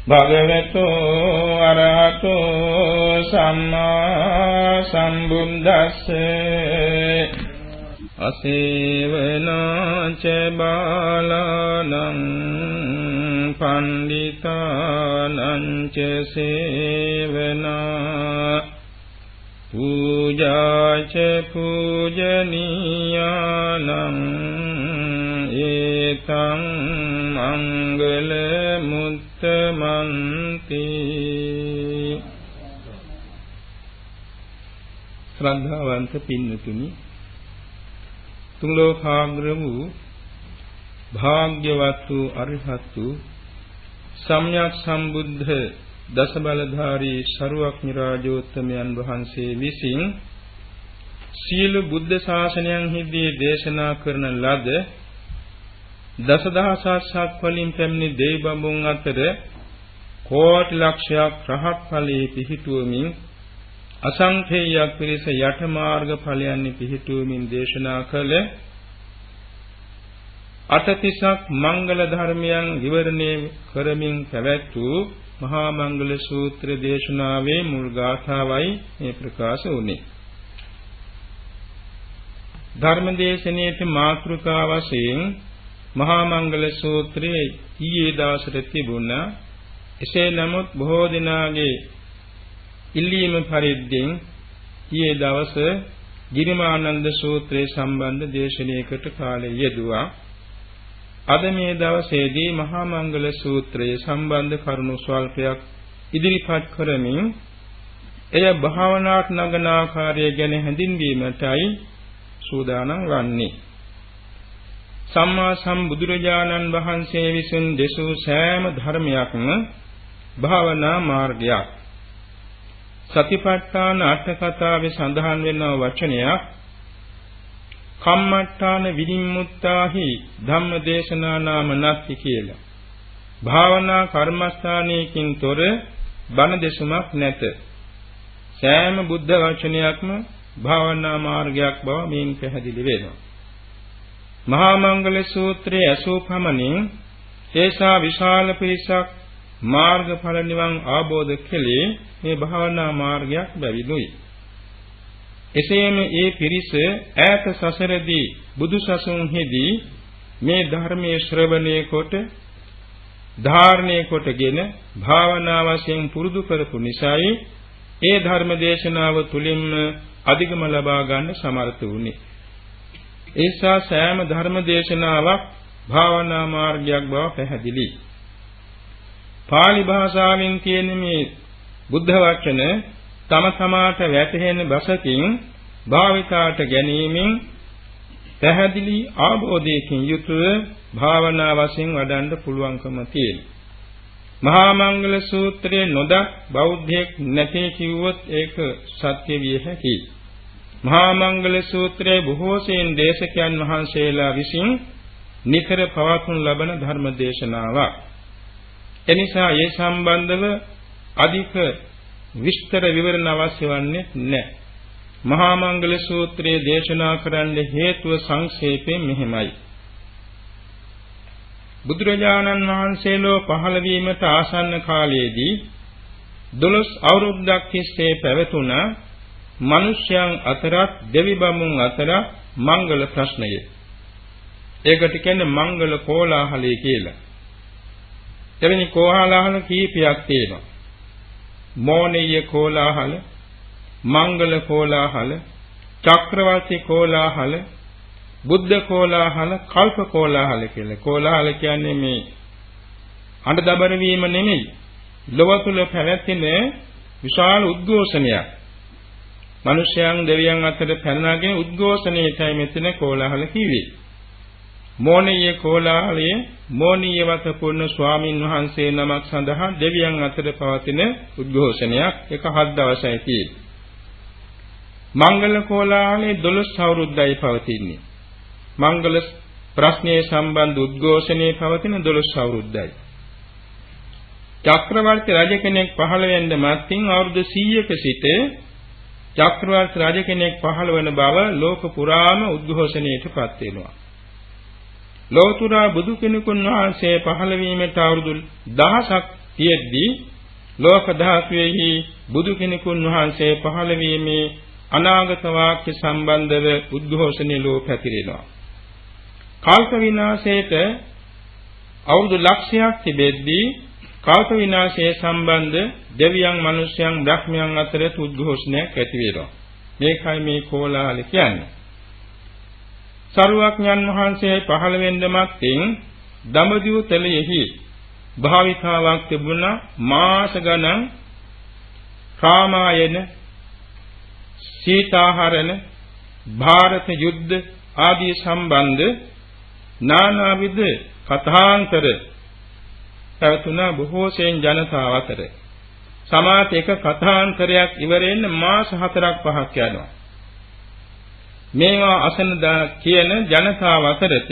භගවතු අරහතු සම්මා සම්බුද්දස්ස. අසේවනාච බාලානං පණ්ඩිතානං ච සේවනා. පූජාච පූජනීයානං ඒ ඒතං මංගල මුත්තමන්ති ශ්‍රද්ධාවන්ත පින්නතුනි තුන් ලෝකාග්‍ර වූ භාග්‍යවත් වූ අරිහත් වූ සම්්‍යක් සම්බුද්ධ දස බලධාරී ශරුවක්නි රාජෝත්තමයන් වහන්සේ විසින් සියලු බුද්ධ ශාසනයන්හිදී දේශනා කරන ලද දසදහසක් වලින් පැමිණි දෙවිබඹුන් අතර කෝටි ලක්ෂයක් රහත් ඵලයේ පිහිටුවමින් අසංඛේයයක් පිරිස යට මාර්ග ඵලයන්හි පිහිටුවමින් දේශනා කළ අටතිසක් මංගල ධර්මයන් විවරණය කරමින් පැවැත් වූ මහා මංගල සූත්‍ර දේශනාවේ මුල් ගාථාවයි මේ ප්‍රකාශ වුනේ. ධර්මදේශනයේ මාතෘකා වශයෙන් මහා මංගල සූත්‍රයේ ඊයේ දවසට තිබුණා. එසේ නමුත් බොහෝ දිනාගේ ඉල්ලීම පරිද්දෙන් ඊයේ දවස ගිරිමානන්ද සූත්‍රයේ සම්බන්ධ දේශනාවකට කාලය යෙදුවා. අද මේ දවසේදී මහා මංගල සූත්‍රයේ සම්බන්ධ කරුණු ස්වල්පයක් ඉදිරිපත් කරමින් එය භාවනාත් නගන ආකාරය ගැන හැඳින්වීමටයි සූදානම් වන්නේ. සම්මා සම්බුදුරජාණන් වහන්සේ විසින් දෙසූ සෑම ධර්මයක්ම භාවනා මාර්ගයක්. සතිපට්ඨාන අට කතාවේ සඳහන් වෙන වචනයක් කම්මට්ටාන විනිම්මුත්තාහි ධම්මදේශනා නාම නැති කියලා. භාවනා කර්මස්ථානයකින් තොර බණ දෙසුමක් නැත. සෑම බුද්ධ වචනයක්ම භාවනා මාර්ගයක් බව මේන් පැහැදිලි වෙනවා. මහා මංගල සූත්‍රයේ අසෝපමණින් ඒසා විශාල පිරිසක් මාර්ගඵල නිවන් ආબોධ කෙලේ මේ භාවනා මාර්ගයක් බැවිදුයි. එසේම ඒ පිරිස ඈත සසරදී බුදුසසුන්හිදී මේ ධර්මයේ ශ්‍රවණය කොට ධාරණය කොටගෙන භාවනා වශයෙන් පුරුදු කරපු නිසායි ඒ ධර්ම දේශනාව තුලින්ම අධිගම ලබා ගන්න සමර්ථ වුණේ. ඒ නිසා සෑම ධර්ම දේශනාවක් භාවනා මාර්ගයක් බව පැහැදිලි. පාලි භාෂාවෙන් කියන මේ බුද්ධ වචන තම තමාට වැටහෙන බසකින් භාවිතාට ගැනීමෙන් පැහැදිලි ආબોධයකින් යුතුව භාවනා වශයෙන් වඩන්න පුළුවන්කම තියෙනවා. මහා මංගල සූත්‍රයේ නොදක් බෞද්ධයෙක් නැtei කිව්වොත් ඒක සත්‍ය විය හැකියි. මහා මංගල සූත්‍රයේ බොහෝ සෙයින් දේශකයන් වහන්සේලා විසින් නිතර පවත්වනු ලබන ධර්ම දේශනාවක්. එනිසා ඒ සම්බන්ධව අධික විස්තර විවරණ අවශ්‍ය වන්නේ නැහැ. මහා මංගල සූත්‍රයේ දේශනා කරන්න හේතුව සංක්ෂේපයෙන් මෙහිමයි. බුදුරජාණන් වහන්සේලෝ පහළ වීමට ආසන්න කාලයේදී 12 අවුරුද්දක් තිස්සේ පැවතුණ මිනිසයන් අතරත් දෙවි බමුන් අතර මංගල ප්‍රශ්නය. ඒකට කියන්නේ මංගල කෝලාහලය කියලා. එවැනි කෝලාහල කීපයක් තියෙනවා. මෝනීය කෝලාහල, මංගල කෝලාහල, චක්‍රවර්ති කෝලාහල, බුද්ධ කෝලාහල, කල්ප කෝලාහල කියලා. කෝලාහල කියන්නේ මේ අඬ දබර වීම නෙමෙයි. ලොව තුල පැවැත්ෙන විශාල උද්ඝෝෂණයක්. මිනිසයන් දෙවියන් අතර පැනනගෙන උද්ඝෝෂණයටයි මෙතන කෝලාහල කිව්වේ. මෝනීය කෝලාහලයේ මෝනීය වතපුර්ණ ස්වාමින් වහන්සේ නමක් සඳහා දෙවියන් අතර පවතින උද්ඝෝෂණයක් එක හත් දවසයි තියෙන්නේ. මංගල කෝලාහලයේ 12 අවුරුද්දයි පවතින්නේ. මංගල ප්‍රශ්නයේ සම්බන්ධ උද්ඝෝෂණයේ පවතින 12 අවුරුද්දයි. චක්‍රවර්ති රජ කෙනෙක් පහළ වෙන්න මත්ින් අවුරුදු 100ක සිට චක්‍රවර්ති රජ කෙනෙක් පහළ වෙන බව ලෝක පුරාම උද්ඝෝෂණයටපත් වෙනවා. ලෝතුරා බුදු කෙනෙකුන් වහන්සේ පහළ වීමට අවුරුදු දහසක් තියෙද්දී ලෝක ධාතුවේහි බුදු කෙනෙකුන් වහන්සේ පහළ වීමේ අනාගත වාක්‍ය සම්බන්ධව උද්ඝෝෂණය ලෝ පැතිරෙනවා. කල්ප විනාශයට අවුරුදු ලක්ෂයක් තිබෙද්දී කල්ප විනාශයේ සම්බන්ධ දෙවියන් මිනිසයන් බ්‍රහ්මයන් අතර උද්ඝෝෂණයක් ඇති වෙනවා. මේකයි මේ කෝලාහල කියන්නේ. සරුවක්ඥන් වහන්සේ පහළ වෙන්න මත්තෙන් දඹදිව තලයෙහි භාවිතාවක් තිබුණා මාස ගණන් රාමායන සීතාහරණ ಭಾರತ යුද්ධ ආදී සම්බන්ධ නානාවිද කථාන්තර පැවතුණා බොහෝ සෙයින් ජනතාව අතර සමාත එක කථාන්තරයක් ඉවරෙන්න මාස 4ක් 5ක් යනවා. මේවා අසන කියන ජනතාව අතරත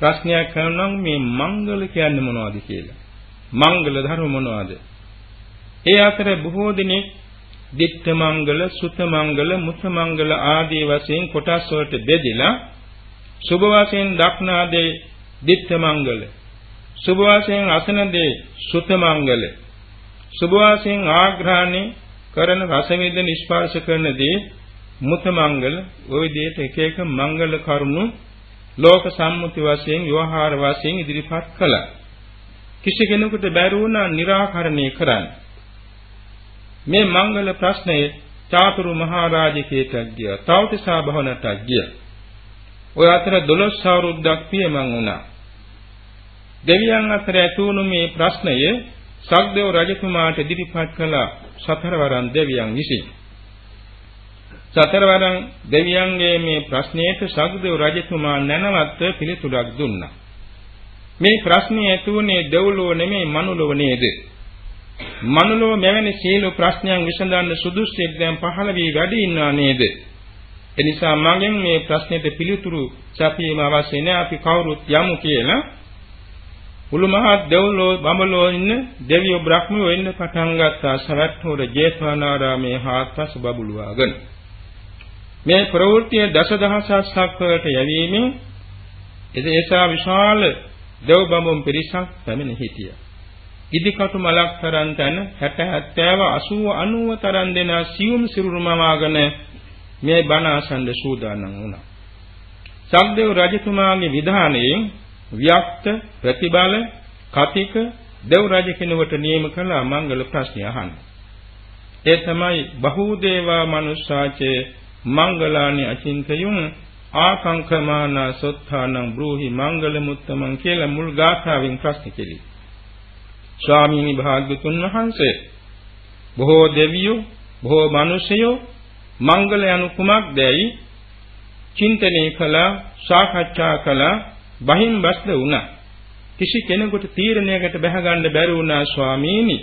ප්‍රශ්නයක් කරනවා මේ මංගල කියන්නේ මොනවද කියලා. මංගල ධර්ම මොනවද? ඒ අතර බොහෝ දිනෙක දිට්ඨ මංගල, සුත මංගල, මුත මංගල ආදී වශයෙන් කොටස් වලට බෙදලා සුභ වශයෙන් දක්නා දේ දිට්ඨ මංගල, සුභ වාසයෙන් අසන දේ සුත මංගල සුභ වාසයෙන් ආග්‍රහණය කරන රස වේදන ස්පර්ශ කරන දේ මුත මංගල ওই විදිහට එක එක මංගල කරුණු ලෝක සම්මුති වශයෙන් විවහාර වශයෙන් ඉදිරිපත් කළා. කිසි කෙනෙකුට බැරි වුණා निराකරණය කරන්න. මේ මංගල ප්‍රශ්නය චාතුරු මහරජකේට ගියා. තවතිසා භවනට ගියා. ඔය අතර 12 අවුරුද්දක් පියමන් වුණා. දෙවියන් අතර ඇති වුණු මේ ප්‍රශ්නය සක්දේව රජතුමාට ඉදිරිපත් කළ සතරවරන් දෙවියන් විසින්. සතරවරන් දෙවියන්ගේ මේ ප්‍රශ්නයට සක්දේව රජතුමා නැනවත්ව පිළිතුරක් දුන්නා. මේ ප්‍රශ්නේ ඇති වුණේ දෙව්ලොව නෙමෙයි මනුලොව නේද? මනුලෝ මෙවැනි සීල ප්‍රශ්නයන් විසඳන්න සුදුස්සෙක් දැන් පහළ වී වැඩි ඉන්නා නේද? එනිසා මගෙන් මේ ප්‍රශ්නෙට පිළිතුරු සැපීම අවශ්‍ය නැහැ. අපි කවුරුත් යමු කියලා මුළු මහත් දෙව්ලෝ බඹලෝ ඉන්න දෙවියෝ බ්‍රහ්මයෝ ඉන්න පටන් ගත්තා සවැත්නුවර ජේතවනාරාමේ හාත්පස බබළුවාගෙන. මේ ප්‍රවෘත්තිය දසදහසක් වලට යැවීමෙන් එදේසා විශාල දෙව් බඹුන් පිරිසක් පැමිණ හිටියා. ඉදිකටු මලක් තරම් තන 60 70 80 90 තරම් දෙන සියුම් සිරුරුමවාගෙන මේ බණ අසන්න සූදානම් වුණා. සක්දේව රජතුමාගේ විධානයෙන් ව්‍යක්ත ප්‍රතිබල කතික දෙව් රජ කෙනෙකුට නියම කළ මංගල ප්‍රශ්නය අහන්න. ඒ තමයි බහූදේවා මනුස්සාචේ මංගලානි අචින්තයුන් ආකංකමාන සොත්තානං බ්‍රූහි මංගල මුත්තමන් කියලා මුල් ගාථාවෙන් ප්‍රශ්න කෙරේ. ස්වාමීනි භාග්‍යතුන් වහන්සේ බොහෝ දෙවියෝ බොහෝ මිනිසයෝ මංගල යනු කුමක්දයි චින්තනය කළා සාකච්ඡා කළා බහින් බස්ද වුණා කිසි කෙනෙකුට තීරණයකට බැහැ ගන්න බැරි වුණා ස්වාමීනි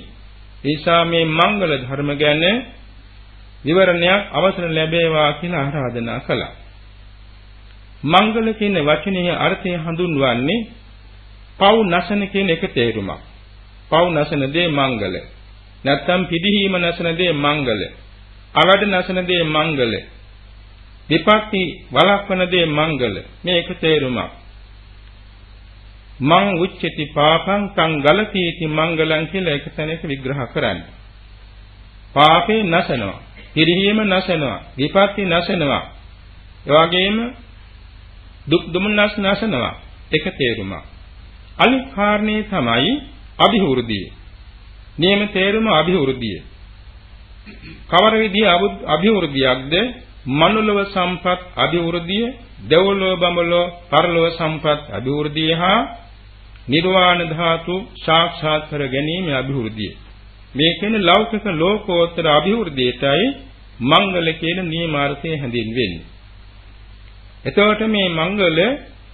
ඒසා මේ මංගල ධර්ම ගැන විවරණයක් අවසර ලැබේවා කියලා ආරාධනා කළා මංගල කියන වචනේ අර්ථය හඳුන්වන්නේ පව් නැසන කියන එක තේරුමක් පව් නැසන දේ මංගල. නැත්තම් පිළිහිම නැසන දේ මංගල. අවඩ නැසන දේ මංගල. විපත්ති වළක්වන දේ මංගල. මේක තේරුමක්. මං උච්චති පාපං තං ගලතීති මංගලං කියලා එක තැනක විග්‍රහ කරන්නේ. පාපේ නැසනවා. පිළිහිම නැසනවා. විපත්ති නැසනවා. ඒ වගේම දුක් දුමනස් නැසනවා. එක තේරුමක්. අනිත් කාරණේ තමයි අභිවෘද්ධිය. නියම තේරුම අභිවෘද්ධිය. කවර විදිහ අභිවෘද්ධියක්ද? මනුලව සම්පත් අභිවෘද්ධිය, දෙව්ලොව බඹලොව පරලොව සම්පත් අභිවෘද්ධිය හා නිර්වාණ ධාතු සාක්ෂාත් කර ගැනීම අභිවෘද්ධිය. මේ කියන්නේ ලෞකික ලෝකෝත්තර අභිවෘද්ධියටයි මංගල කියන නියමාර්ථය හැඳින්වෙන්නේ. එතකොට මේ මංගල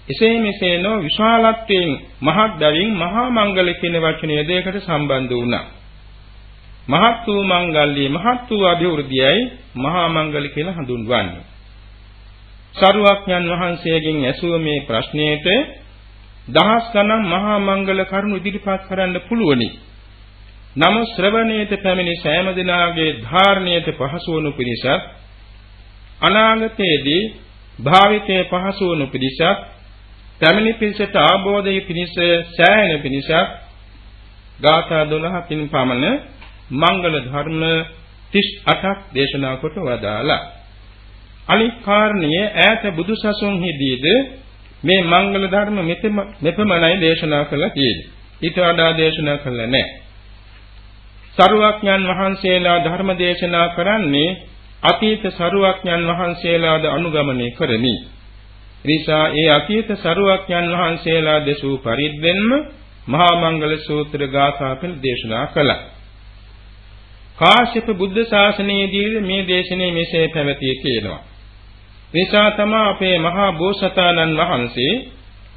එසේ මෙසේ නො විශාලත්වයෙන් මහත් බැවින් මහා මංගල කියන වචනය දෙයකට සම්බන්ධ වුණා. මහත් වූ මංගල්‍ය මහත් වූ අභිවෘද්ධියයි මහා මංගල කියලා හඳුන්වන්නේ. සරුවක්ඥන් වහන්සේගෙන් ඇසුව මේ ප්‍රශ්නයට දහස් ගණන් මහා මංගල කරුණු ඉදිරිපත් කරන්න පුළුවනි. නම ශ්‍රවණයට පැමිණි සෑම දිනාගේ ධාරණයට පහසු වනු පිණිසත් අනාගතයේදී භාවිතයේ පහසු වනු පිණිසත් පැමිණි පිරිසට ආબોධය පිණිස සෑහෙන පිණිසක් ගාථා 12කින් පමණ මංගල ධර්ම 38ක් දේශනා කොට වදාලා අනික් කාරණිය ඈත බුදුසසුන්හිදීද මේ මංගල ධර්ම මෙපමණයි දේශනා කළා කියන්නේ. ඊට වඩා දේශනා කළා නැහැ. සරුවක්ඥන් වහන්සේලා ධර්ම දේශනා කරන්නේ අතීත සරුවක්ඥන් වහන්සේලාද අනුගමනය කරමි. නිසා ඒ අතීත සරුවක්යන් වහන්සේලා දෙසූ පරිද්දෙන්ම මහා මංගල සූත්‍ර ගාථා පෙළ දේශනා කළා. කාශ්‍යප බුද්ධ ශාසනයේදී මේ දේශනේ මෙසේ පැවතිය කියනවා. නිසා තමයි අපේ මහා බෝසතාණන් වහන්සේ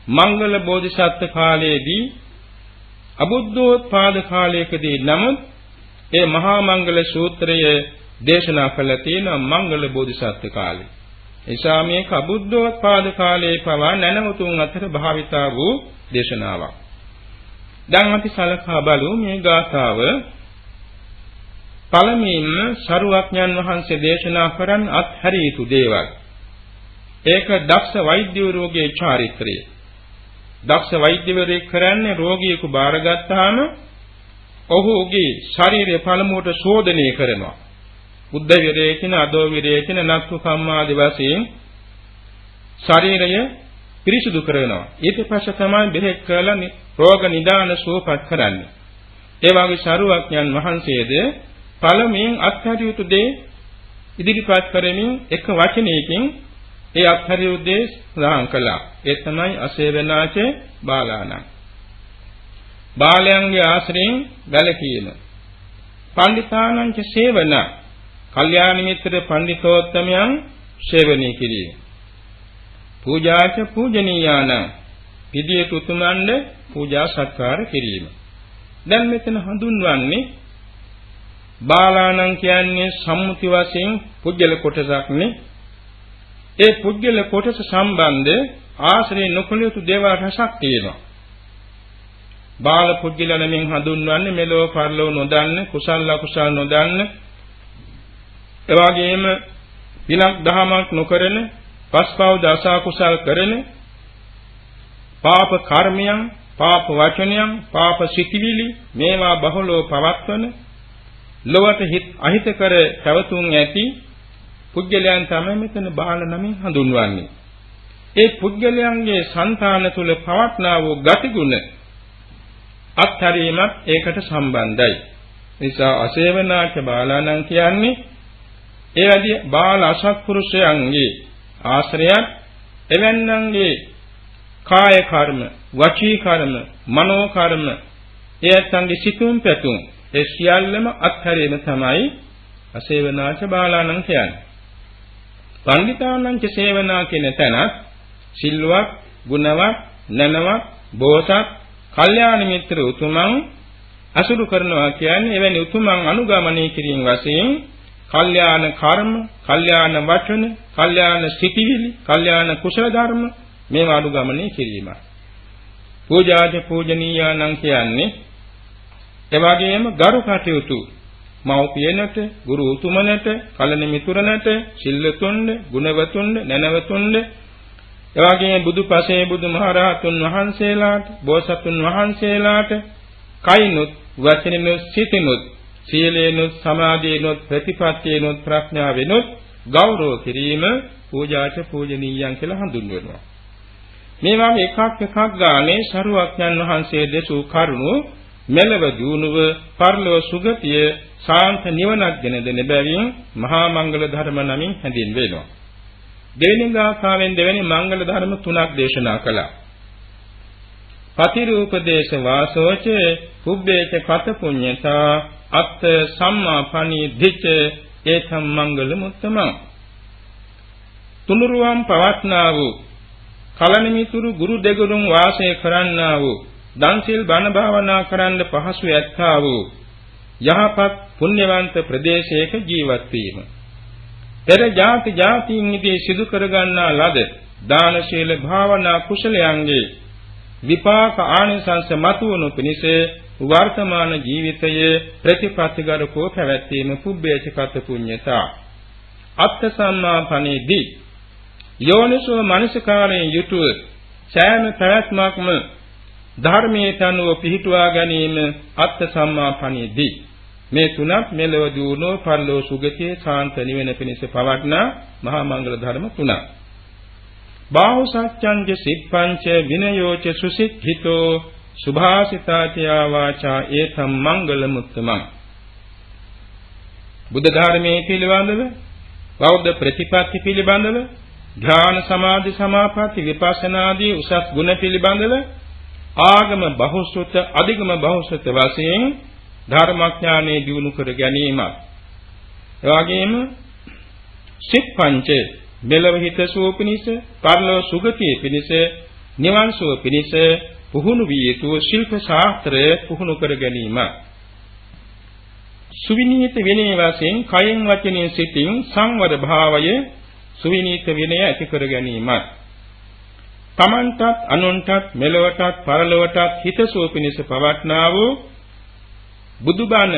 මංගල බෝධිසත්ව කාලයේදී අබුද්ධෝත්පාද කාලයකදී නමුත් ඒ මහා මංගල සූත්‍රය දේශනා කළ තියෙන මංගල බෝධිසත්ව කාලේ. එසා මේ කබුද්ධෝත්පාද කාලයේ පවා නැනවතුන් අතර භාවිතා වූ දේශනාවක්. දැන් අපි සලකා බලමු මේ ගාථාව පළමුවෙන්ම ශරුවඥන් වහන්සේ දේශනා කරන් අත්හැරිය යුතු දේවල්. ඒක දක්ෂ වෛද්‍යවරුගේ චාරිත්‍රය. දක්ෂ වෛද්‍යවරයෙක් කරන්නේ රෝගියෙකු බාරගත්තාම ඔහුගේ ශරීරය පළමුවට ශෝධනය කරනවා. බුද්ධ විරේචන, අදෝ විරේචන, නක්ඛ කම්මාදි වශයෙන් ශරීරය පිරිසුදු කරනවා. ඊට පස්සේ තමයි බෙහෙත් කරලා රෝග නිදාන සුවපත් කරන්නේ. ඒ වගේ ශරුවඥන් වහන්සේද පළමුවෙන් අත්හැරිය යුතු දේ ඉදිරිපත් කරමින් එක වචනයකින් ඒ අත්හැරිය යුතු දේ සඳහන් කළා. ඒ තමයි අසේවනාච බාලාණන්. බාලයන්ගේ ආශ්‍රයෙන් වැළකීම. පණ්ඩිතානංච සේවන. කල්යාණ මිත්‍ර පණ්ඩිතෝත්තමයන් සේවනය කිරීම. පූජාච පූජනීයාන. පිළියෙත උතුමන්ද පූජා සත්කාර කිරීම. දැන් මෙතන හඳුන්වන්නේ බාලාණන් කියන්නේ සම්මුති වශයෙන් පුජ්‍යල කොටසක් නේ. ඒ පුජ්‍යල කොටස සම්බන්ධ ආශ්‍රය නොකළ යුතු දේවල් රසක් තියෙනවා. බාල පුජ්‍යල නමින් හඳුන්වන්නේ මෙලෝ පරලෝ නොදන්න, කුසල අකුසල නොදන්න, එවාගෙම විලක් දහමක් නොකරන, පස්පව් දස කුසල් කරන, පාප කර්මයන්, පාප වචනයන්, පාප සිතිවිලි මේවා බහුලව පවත්වන ලොවට හිත අහිත කර පැවතුම් ඇති පුද්ගලයන් තමයි මෙතන බාල නමින් හඳුන්වන්නේ. ඒ පුද්ගලයන්ගේ సంతාන තුල පවත්නා වූ ගතිගුණ අත්හැරීමත් ඒකට සම්බන්ධයි. නිසා අසේවනාච බාලාණන් කියන්නේ ඒ වැඩි බාල අසත්පුරුෂයන්ගේ ආශ්‍රයත් එවන්නන්ගේ කාය කර්ම, වචී කර්ම, මනෝ කර්ම, එයත්න්ගේ සිතුම් පැතුම් ඒ සියල්ලම අත්හැරීම තමයි අසේවනාච බාලාණන් කියන්නේ. පණ්ඩිතානංච සේවනා කියන තැනත් සිල්වත්, ගුණවත්, නැනවත්, බෝසත්, කල්යාණ මිත්‍ර උතුමන් අසුරු කරනවා කියන්නේ එවැනි උතුමන් අනුගමනය කිරීම වශයෙන් කල්යාණ කර්ම, කල්යාණ වචන, කල්යාණ සිටිවිලි, කල්යාණ කුසල ධර්ම මේවා අනුගමනය කිරීමයි. පූජාජ පූජනීයානම් කියන්නේ එවාගෙම ගරු කටයුතු මව්පියනට, ගුරු උතුමනට, කලන මිතුරනට, සිල්ලතුන්ද, ගුණවතුන්ද, නැනවතුන්ද එවාගෙම බුදුපසේ බුදුමහරහතුන් වහන්සේලාට, බෝසතුන් වහන්සේලාට කයිනුත්, වචනිනුත්, සිතිනුත්, සීලේනුත්, සමාධියනුත්, ප්‍රතිපත්තියනුත්, ප්‍රඥාවෙනුත් ගෞරව කිරීම පූජාච පූජනීයයන් කියලා හඳුන්වනවා. මේ වගේ එකක් එකක් ගානේ ශරුවක්ඥන් වහන්සේ දෙසූ කරුණු මෙලව දියුණුව පරලොව සුගතිය ශාන්ත නිවනක් ගෙන දෙන බැවින් මහා මංගල ධර්ම නමින් හැඳින්වෙනවා. දෙවෙනි ගාථාවෙන් දෙවෙනි මංගල ධර්ම තුනක් දේශනා කළා. පතිරූපදේශ වාසෝච පුබ්බේච කත පුඤ්ඤතා අත්ථ සම්මාපණී දිච්ච ඒතම් මංගල මුත්තමං තුනුරුවම් පවත්නා වූ කලනිමිතුරු ගුරු දෙගුරුන් වාසය කරන්නා වූ දන්සිල් බණ භාවනා කරන්න පහසු ඇත්තා වූ යහපත් පුණ්‍යවන්ත ප්‍රදේශයක ජීවත් වීම. පෙර ಜಾති ಜಾතියින්දී සිදු කරගන්නා ලද දාන ශීල භාවනා කුසලයන්ගේ විපාක ආනිසංස මතුවනු පිණිස වර්තමාන ජීවිතයේ ප්‍රතිපත්තිගරකෝ පැවැත්වීම පුබ්බේචකත පුඤ්ඤතා අත්ථ සම්මාපණේදී යෝනිසෝ මනසකාරයෙන් යුතුව සෑම පැවැත්මක්ම ධර්මයේ තනුව පිහිටුවා ගැනීම අත්ථ සම්මාපණයේදී මේ තුනක් මෙලව දුණෝ පරලෝ සුගතියේ සාන්ත නිවෙන පිණිස පවත්නා මහා මංගල ධර්ම තුනක්. බාහු සත්‍යංජ සිප්පංච විනයෝච සුසික්ඛිතෝ සුභාසිතාචයා වාචා ඒතම් මංගල මුත්තමං. බුද්ධ ධර්මයේ පිළිබඳව බෞද්ධ ප්‍රතිපත්ති පිළිබඳව ධ්‍යාන සමාධි සමාපatti විපස්සනාදී උසස් ගුණ පිළිබඳව ආගම බහුසුත අධිගම බහුසුත වශයෙන් ධර්මඥානෙ දිනු කර ගැනීමත් එවාගෙම සිත් පංච මෙලව හිතසුව පිණිස පරලෝ සුගතිය පිණිස නිවන් සුව පිණිස පුහුණු විය යුතු ශිල්ප ශාස්ත්‍රය පුහුණු කර ගැනීම. සුවිනීත විනය වශයෙන් කයෙන් වචනයෙන් සිතින් සංවර භාවය සුවිනීත විනය ඇති කර ගැනීමත්. තමන්ටත් අනුන්ටත් මෙලොවටත් පරලොවටත් හිතසුව පිණිස පවත්නා වූ බුදුබණ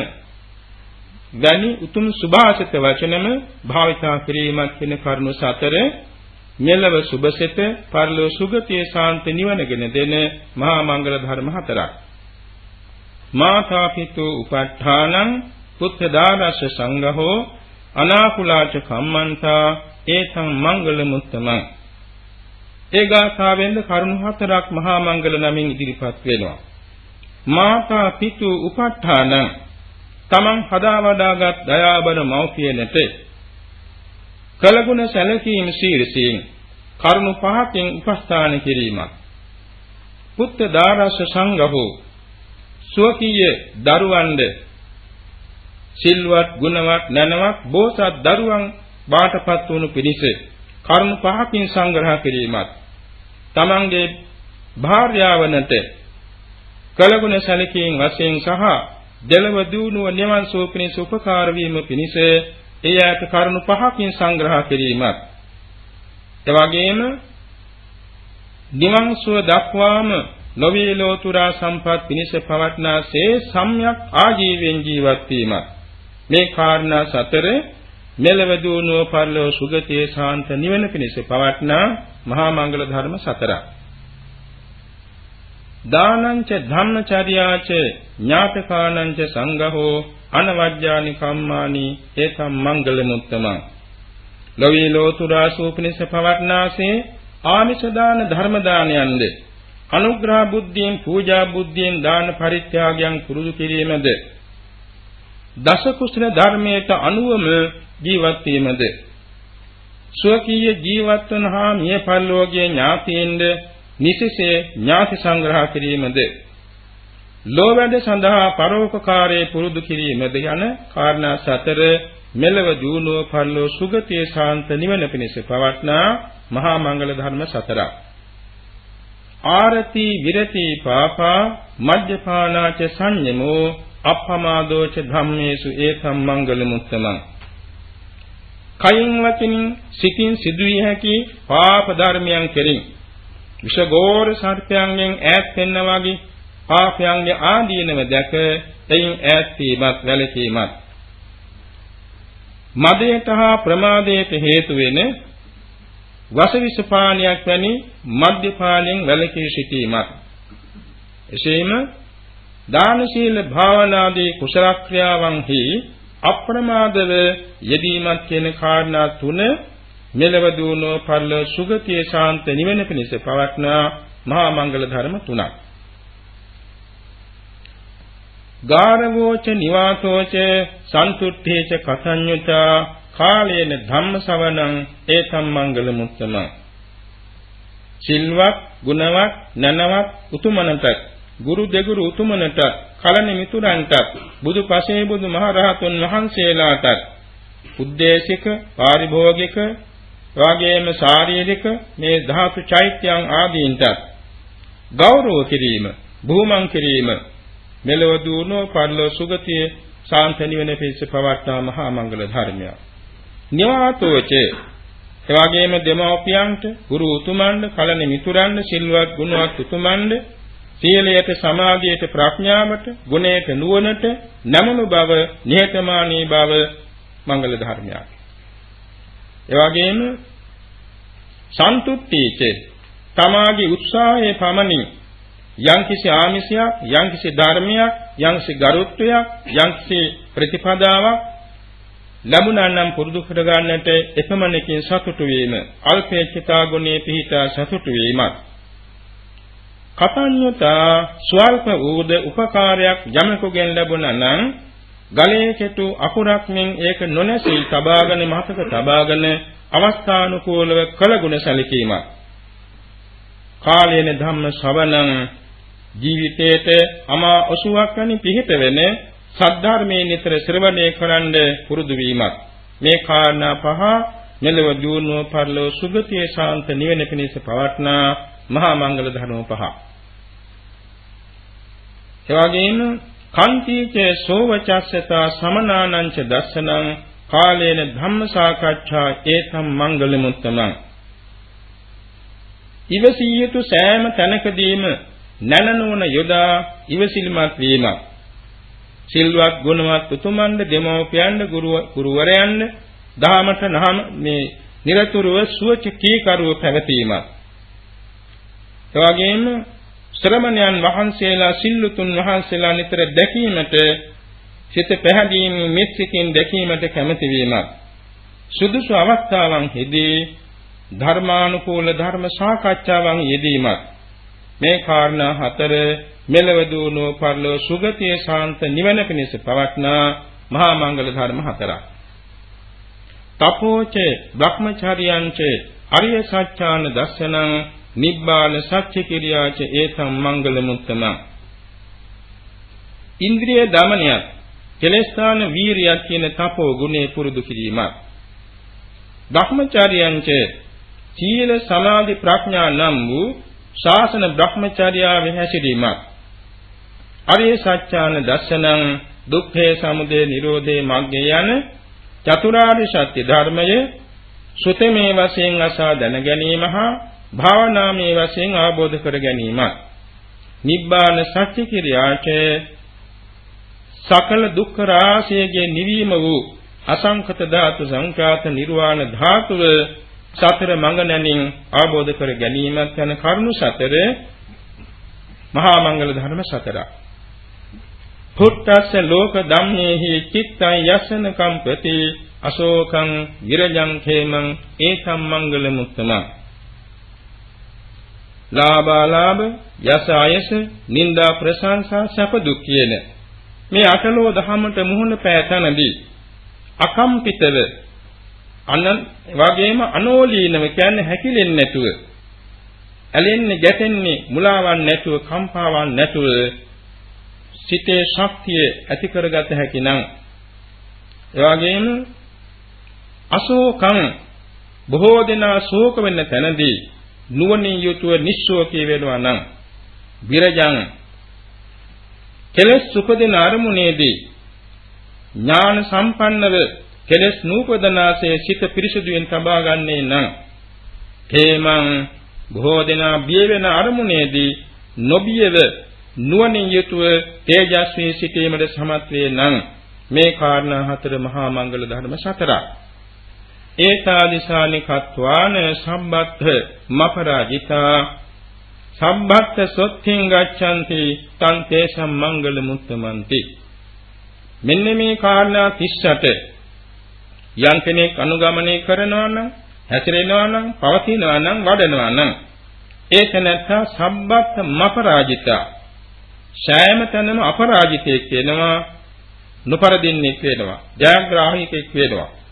වැනි උතුම් සුභාසිත වචනම භාවිතා කිරීමත් වෙන කරුණු සතර මෙලව සුභසිත පරලෝ සුගතිය ශාන්ත නිවනගෙන දෙන මහා මංගල ධර්ම හතරක්. මාතා පිතු උපට්ඨානං පුත්‍ර දානස්ස සංඝහෝ අනාකුලාච කම්මන්තා ඒතං මංගල මුත්තමං. ඒ ගාථාවෙන්ද කරුණු හතරක් මහා මංගල නමින් ඉදිරිපත් වෙනවා. මාතා පිතු උපට්ඨානං තමන් හදා වඩාගත් දයාබර මව්පියනට කලගුණ සැලකීම ශීර්ෂයෙන් කරුණු පහකින් උපස්ථාන කිරීමක් පුත්ත දාරස සංඝහෝ සුවකීය දරුවන්ද සිල්වත් ගුණවත් නැනවත් බෝසත් දරුවන් බාටපත් වුණු පිරිස කරුණු පහකින් සංග්‍රහ කිරීමත්. තමන්ගේ භාර්යාවනට කලගුණ සැලකීම් වශයෙන් සහ දෙලව දියුණුව නිවන් සුව පිණිස උපකාර වීම පිණිස ඒ යාට කරුණු පහකින් සංග්‍රහ කිරීමත්. එවැගේම නිවන් සුව දක්වාම නොවේ ලෝතුරා සම්පත් පිණිස පවත්නාසේ සම්්‍යක් ආජීවයෙන් ජීවත් වීමත්. මේ කාරණා සතර මෙලව දුණුව පරලෝ සුගතියේ ශාන්ත නිවන පිණිස පවත්නා මහා මංගල ධර්ම සතරක්. දානංච ධම්මචර්යාච ඥාතකානංච සංඝහෝ අනවජ්ජානි කම්මානි ඒකම් මංගල මුත්තමං. ලෝවී ලෝතුරා සූපනිස පවත්නාසේ ආමිෂ දාන ධර්ම දානයන්ද අනුග්‍රහ බුද්ධියෙන් පූජා බුද්ධියෙන් දාන පරිත්‍යාගයන් පුරුදු කිරීමද දස කුසල ධර්මයට අනුවම ජීවත් වීමද? ස්වකීය ජීවත් වන හා මිය පරලෝකීය ඥාතීන්ද නිසිසේ ඥාති සංග්‍රහ කිරීමද? ලෝවැඩ සඳහා පරෝපකාරයේ පුරුදු කිරීමද යන කාරණා සතර මෙලව දූනෝ පල්ලෝ සුගතිය ශාන්ත නිවන පිණිස පවත්නා මහා මංගල ධර්ම සතරක්. ආරති විරති පාපා මජ්ජපානාච සංයමෝ අප්පමාදෝච ධම්මේසු ඒකම් මංගල මුත්තමං. කයින් වචනින් සිතින් සිදුවිය හැකි පාප ධර්මයන් කෙරෙහි විෂගෝර සර්පයන්ගෙන් ඈත් වෙන්න වගේ පාපයන්ගේ ආදීනව දැක එයින් ඈත් වීමත් වැළකීමත්. මදයට හා ප්‍රමාදයට හේතු වෙන වසවිස පානයක් වැනි මද්යපානයෙන් වැළකී සිටීමත්. එසේම දාන සීල භාවනාදී කුසල ක්‍රියාවන්හි අප්‍රමාදව යෙදීමත් කියන කාරණා තුන මෙලව දුණෝ පල්ල සුගතිය ශාන්ත නිවන පිණිස පවත්නා මහා මංගල ධර්ම තුනක්. ගාරවෝච නිවාසෝච සන්තුට්ඨේච කසඤ්ඤුතා කාලේන ධම්මසවණං ඒතම් මංගල මුත්තම. සිල්වත්, ගුණවත්, නනවත් උතුමනට ගුරු දෙගුරු උතුමනට කලණ මිතුරන්ට බුදු පසේ බුදු මහරහතුන් වහන්සේලාට උද්දේශික පාරිභෝගික එවාගේම ශාරීරික මේ ධාතු චෛත්‍යයන් ආදීන්ට ගෞරව කිරීම, බුහුමන් කිරීම මෙලව දුණෝ පරලෝ සුගතිය ශාන්ත නිවන පිණිස පවත්නා මහා මංගල ධර්මයක්. නිවාතෝච එවාගේම දෙමෝපියන්ට, ගුරු උතුමන්ට, කලණ මිතුරන්ට, සිල්වත් ගුණවත් උතුමන්ට සීලයට සමාධියට ප්‍රඥාවට ගුණයට නුවණට නැමුණු බව නිහතමානී බව මංගල ධර්මයක්. එවැගේම සන්තුට්ඨීච තමාගේ උත්සාහයේ පමණින් යම්කිසි ආමිෂයක් යම්කිසි ධර්මයක් යම්කිසි ගරුත්වයක් යම්කිසි ප්‍රතිපදාවක් ලැබුණා නම් පුරුදු කර ගන්නට එපමණකින් සතුටු වීම අල්පේච්ඡතා ගුණේ පිහිටා සතුටු වීමත් කතඤ්ඤතා ස්වල්ප වූද උපකාරයක් යමෙකුගෙන් ලැබුණා නම් ගලේ කෙටු අකුරක් මෙන් ඒක නොනැසී තබාගෙන මතක තබාගෙන අවස්ථානුකූලව කළ ගුණ සැලකීමක්. කාලේන ධම්ම ශ්‍රවණං ජීවිතේට අමා ඔසුවක් වැනි පිහිට වෙන සද්ධර්මයේ නිතර ශ්‍රවණය කරන්න පුරුදු වීමක්. මේ කාරණා පහ මෙලව දියුණුව පරලෝ සුගතියේ ශාන්ත නිවන පිණිස පවත්නා මහා මංගල ධර්ම පහ. එවැගේම කන්තිච සෝවචස්සතා සමනානංච දස්සනං කාලේන ධම්ම සාකච්ඡා ඒතම් මංගල මුත්තමං ඉවසිය යුතු සෑම තැනකදීම නැනනෝන යොදා ඉවසිලිමත් වීමක් සිල්වත් ගුණවත් උතුමන්ද දෙමෝපියන්ද ගුරුවරයන්ද දහමට නහම මේ নিরතුරුව සුවච කීකරුව පැවතීමක් එවැගේම ශ්‍රමණයන් වහන්සේලා සිල්ලුතුන් වහන්සේලා නිතර දැකීමට සිත පැහැදීම මෙත්සිතින් දැකීමට කැමැති වීමක්. සුදුසු අවස්ථාවන් හිදී ධර්මානුකූල ධර්ම සාකච්ඡාවන් යෙදීමක්. මේ කාරණා හතර මෙලව දුණෝ පරලෝ සුගතිය ශාන්ත නිවන පිණිස පවත්නා මහා මංගල ධර්ම හතරක්. තපෝච බ්‍රහ්මචාරියංච අරිය සත්‍යාන දස්සනං නිබ්බාන සත්‍ය කිරියාච ඒතම් මංගල මුත්තම. ඉන්ද්‍රිය දමනයක් කෙලස්ථාන වීරියක් කියන තපෝ ගුණේ පුරුදු කිරීමක්. බ්‍රහ්මචාරියංච සීල සමාධි ප්‍රඥා නම් වූ ශාසන බ්‍රහ්මචර්යාවේ හැසිරීමක්. අරිය සත්‍යාන දර්ශනං දුක්ඛේ සමුදය නිරෝධේ මග්ගේ යන චතුරාර්ය සත්‍ය ධර්මය සුතමේ වශයෙන් අසා දැන ගැනීම හා භාවනාමේ වශයෙන් අවබෝධ කර ගැනීමත් නිබ්බාන සත්‍ය කිරියාට සකල දුක්ඛ රාශියගේ නිවීම වූ අසංකත ධාතු සංඛාත නිර්වාණ ධාතුව සතර මඟ නැණින් අවබෝධ කර ගැනීමත් යන කරුණු සතර මහා මංගල ධර්ම සතරක්. පුත්තස්ස ලෝක ධම්මේහි චිත්තං යසන කම්පති අශෝකං විරජං khemං ඒකම් මංගල මුත්තම. ලාභාලාභ යස ආයස නිന്ദා ප්‍රශංසා සැප දුක් කියන. මේ අටලෝ දහමට මුහුණ පෑතනදී අකම්පිතව අනන් වගේම අනෝලීනව කියන්නේ හැකිලෙන්නේ නැතුව ඇලෙන්නේ ගැටෙන්නේ මුලාවන් නැතුව කම්පාවන් නැතුව සිතේ ශක්තිය ඇති කරගත හැකි නම් එවාගෙම අශෝකං බොහෝ දෙනා ශෝක වෙන්න තැනදී නුවණින් යුතුව නිස්සෝකී වෙනවා නම් විරජං කෙලස් සුපදින අරමුණේදී ඥාන සම්පන්නව කෙලස් නූපදනාසේ සිත පිරිසුදුවෙන් තබා ගන්නේ නම් හේමං බොහෝ දෙනා බිය වෙන අරමුණේදී නොබියව නුවණින් යුතුව තේජස්වී සිටීමට සමත් වේ නම් මේ කාරණා හතර මහා මංගල ධර්ම සතරක්. ඒතාදිසානි කත්වාන සම්බත්ත මපරාජිතා සම්බත්ත සොත්තිං ගච්ඡanti තං තේසම් මංගල මුත්තමන්ති. මෙන්න මේ කාරණා 38 යම් කෙනෙක් අනුගමනය කරනවා නම් හැසිරෙනවා නම් පවතිනවා නම් වඩනවා නම් ඒ තැනත්තා සම්බත් මපරාජිතා සෑම තැනම අපරාජිතයෙක් වෙනවා නොපරදින්නෙක් වෙනවා ජයග්‍රාහීකෙක් වෙනවා.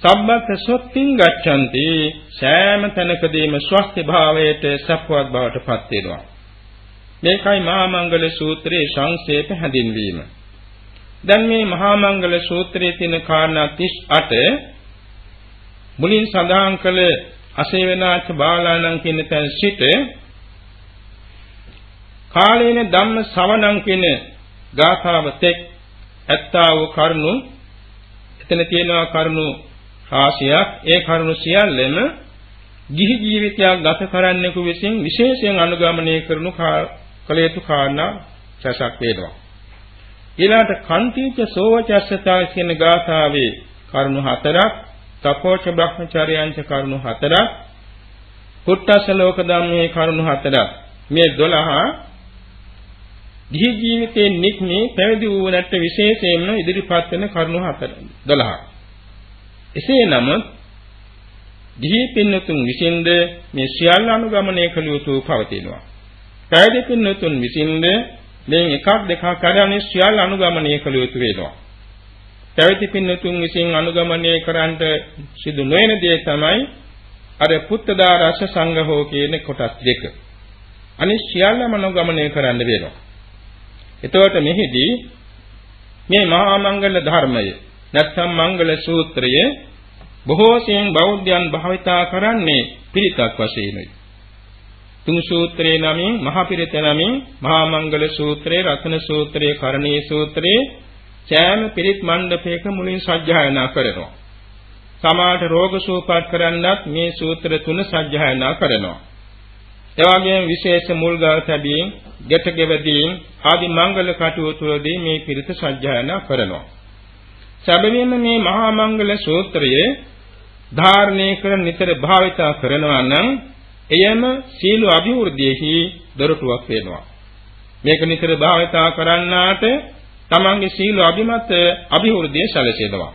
සම්බත් සොත්තිං ගච්ඡanti සෑම තැනකදීම ස්වස්ති භාවයට සප්පවත් බවට පත් වෙනවා. මේකයි මහා මංගල සූත්‍රයේ සංක්ෂේප හැඳින්වීම. දැන් මේ මහා මංගල සූත්‍රයේ තියෙන කාරණා 38 මුලින් සඳහන් කළ අසේවනාච බාලාණන් කියන තැන සිට කාලේන ධම්ම ශ්‍රවණං කියන ගාථාව තෙක් ඇත්තා වූ කරුණු එතන තියෙනවා කරුණු රාශියක්. ඒ කරුණු සියල්ලම ගිහි ජීවිතයක් ගත කරන්නෙකු විසින් විශේෂයෙන් අනුගමනය කරනු කළ යුතු කාරණා රසක් වේදවා. ඊළාට කන්තිච සෝවචස්සතා කියන ගාථාවේ කරුණු හතරක් තපෝච බ්‍රහ්මචාරයන්ච කරුණු හතරක් පුත්තස ලෝක ධම්මේ කරුණු හතරක්. මේ 12 දිහි ජීවිතේ නික්මී පැවිදි වූනට විශේෂයෙන්ම ඉදිරිපත් වෙන කරුණු හතර 12 එසේ නමුත් දිහි පින්නතුන් විසින්ද මේ සියල්ල අනුගමනය කළ යුතු පවතිනවා පැවිදි පින්නතුන් විසින්ද මේ එකක් දෙකක් කරන්නේ සියල්ල අනුගමනය කළ යුතු වෙනවා. පැවිදි පින්නතුන් විසින් අනුගමනය කරන්නට සිදු නොවන දේ තමයි අර පුත්තදාරස සංඝහෝ කියන කොටස් දෙක. අනිත් සියල්ලම අනුගමනය කරන්න වෙනවා. එතකොට මෙහිදී මේ මහා මංගල ධර්මය නැත්නම් මංගල සූත්‍රය බොහෝ සෙයින් බෞද්ධයන් භාවිතා කරන්නේ පිරිතක් වශයෙන්යි. තුන් සූත්‍රේ නමින් මහා පිරිත නමින් මහා මංගල සූත්‍රේ රත්න සූත්‍රේ කරණී සූත්‍රේ සෑම පිරිත් මණ්ඩපයක මුලින් සජ්ජායනා කරනවා. සමාත රෝග සූපත් කරන්නත් මේ සූත්‍ර තුන සජ්ජායනා කරනවා. එවාගෙම විශේෂ මුල්ගල් තැබීම්, ගැට ගෙවදීම් ආදී මංගල කටයුතු වලදී මේ පිරිත සජ්ජායනා කරනවා. සැබවින්ම මේ මහා මංගල සූත්‍රයේ ධාරණය කර නිතර භාවිතා කරනවා නම් එයම සීල අභිවෘද්ධියෙහි දොරටුවක් වෙනවා. මේක නිතර භාවිතා කරන්නාට තමන්ගේ සීල අභිමත අභිවෘද්ධිය සැලසෙනවා.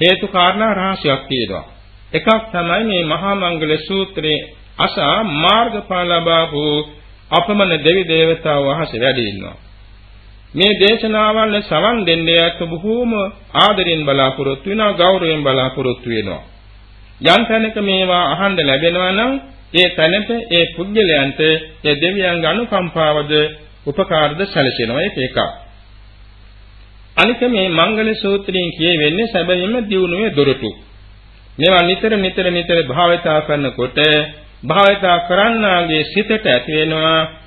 හේතු කාරණා රහසක් තියෙනවා. එකක් තමයි මේ මහා මංගල සූත්‍රයේ අසා මාර්ගඵල ලබාපු අපමණ දෙවි දේවතාවෝ අහසේ වැඩ ඉන්නවා. මේ දේශනාවල් සවන් දෙන්නේ අත් බොහෝම ආදරෙන් බලාපොරොත්තු වෙනවා ගෞරවයෙන් බලාපොරොත්තු වෙනවා. යම් තැනක මේවා අහන්න ලැබෙනවා නම් ඒ තැනට ඒ පුද්ගලයන්ට ඒ දෙවියන්ගේ අනුකම්පාවද උපකාරද සැලසෙනවා ඒක එකක්. අනික මේ මංගල සූත්‍රයෙන් කියවෙන්නේ සැබවින්ම දියුණුවේ දොරටු. මේවා නිතර නිතර නිතර භාවිතා කරනකොට භාවිතා කරන්නාගේ සිතට ඇති වෙනවා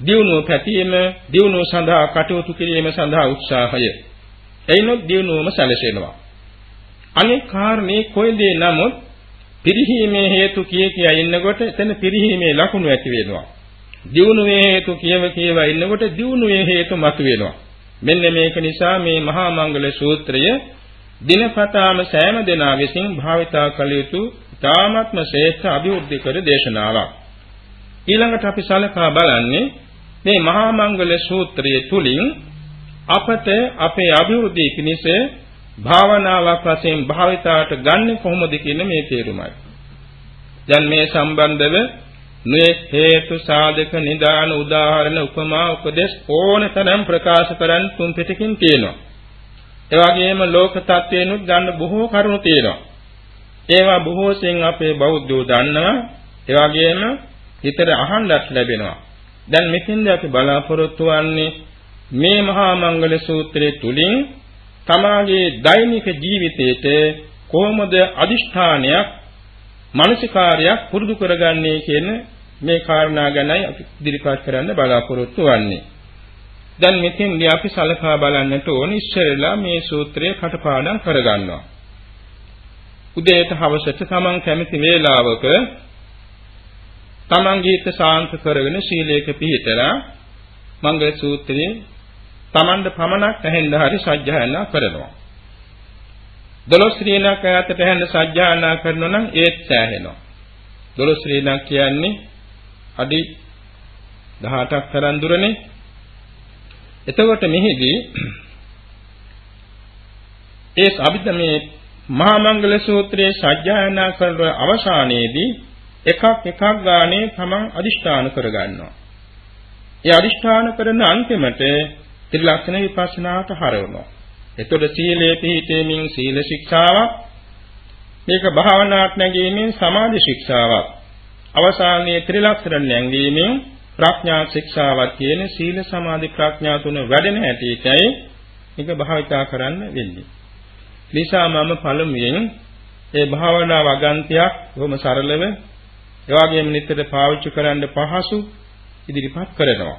දියුණුව පැතීම, දියුණුව සඳහා කටයුතු කිරීම සඳහා උත්සාහය. එයිනොත් දියුණුවම සැලසෙනවා. අනෙක් කාරණේ කොයිදේ නමුත් පිරිහීමේ හේතු කිය කියා ඉන්නකොට එතන පිරිහීමේ ලකුණු ඇති වෙනවා. දියුණුවේ හේතු කියව කියව ඉන්නකොට දියුණුවේ හේතු මතුවෙනවා. මෙන්න මේක නිසා මේ මහා මංගල සූත්‍රය දිනපතාම සෑම දෙනා විසින් භාවිතා කළ යුතු තාමත්ම ශ්‍රේෂ්ඨ අභිවෘද්ධි කර දේශනාවක්. ඊළඟට අපි සලකා බලන්නේ මේ මහා මංගල සූත්‍රය තුලින් අපට අපේ අභිවෘද්ධිය පිණිස භාවනාවක් වශයෙන් භාවිතාවට ගන්න කොහොමද කියන මේ තේරුමයි. දැන් මේ සම්බන්ධව මේ හේතු සාධක නිදාන උදාහරණ උපමා උපදේශ ඕනතරම් ප්‍රකාශ කරන් තුන් පිටකින් තියෙනවා. ඒ වගේම ලෝක තත්ත්වයන්ුත් ගන්න බොහෝ කරුණු තියෙනවා. ඒවා බොහෝ සෙයින් අපේ බෞද්ධයෝ දන්නවා. ඒ වගේම හිතට අහන්නත් ලැබෙනවා. දැන් මෙතෙන්ද අපි බලාපොරොත්තු වෙන්නේ මේ මහා මංගල සූත්‍රයේ තුලින් තමාගේ දෛනික ජීවිතයේට කොහොමද අදිෂ්ඨානයක් මානසිකාරයක් පුරුදු කරගන්නේ කියන මේ කාරණා ගැනයි අපි ඉදිරිපත් කරන්න බලාපොරොත්තු වෙන්නේ. දැන් මෙතෙන්දී අපි සලකා බලන්නට ඕන ඉස්සෙල්ලා මේ සූත්‍රය කටපාඩම් කරගන්නවා. උදේට හවසට තමන් කැමති වේලාවක තමන් ගීත ශාන්ත කරගෙන ශීලයක පිහිටලා මංගල සූත්‍රයේ තමන්ට පමණක් ඇහෙන්න හරි සජ්ජායනා කරනවා. දොළොස් ශ්‍රීලංක ඈතට ඇහෙන්න සජ්ජායනා කරනවා නම් ඒත් සෑහෙනවා. දොළොස් ශ්‍රීලංක කියන්නේ අඩි 18ක් තරම් දුරනේ. එතකොට මෙහිදී ඒ අභිද මේ මහා මංගල සූත්‍රයේ සජ්ජායනා කරන අවසානයේදී එකක් එකක් ගානේ තමන් අදිෂ්ඨාන කරගන්නවා. ඒ අදිෂ්ඨාන කරන අන්තිමට ත්‍රිලක්ෂණ විපස්සනාට හරවනවා. එතකොට සීලේ පිහිටීමෙන් සීල ශික්ෂාවක් මේක භාවනාවක් නැගීමෙන් සමාධි ශික්ෂාවක් අවසානයේ ත්‍රිලක්ෂණ නැංගීමෙන් ප්‍රඥා ශික්ෂාවක් කියන සීල සමාධි ප්‍රඥා තුන වැඩෙන හැටියටයි මේක භාවිතා කරන්න වෙන්නේ. නිසා මම පළමුවෙන් ඒ භාවනා වගන්තියක් බොහොම සරලව ඒ වගේම නිතර පාවිච්චි කරන්න පහසු ඉදිරිපත් කරනවා.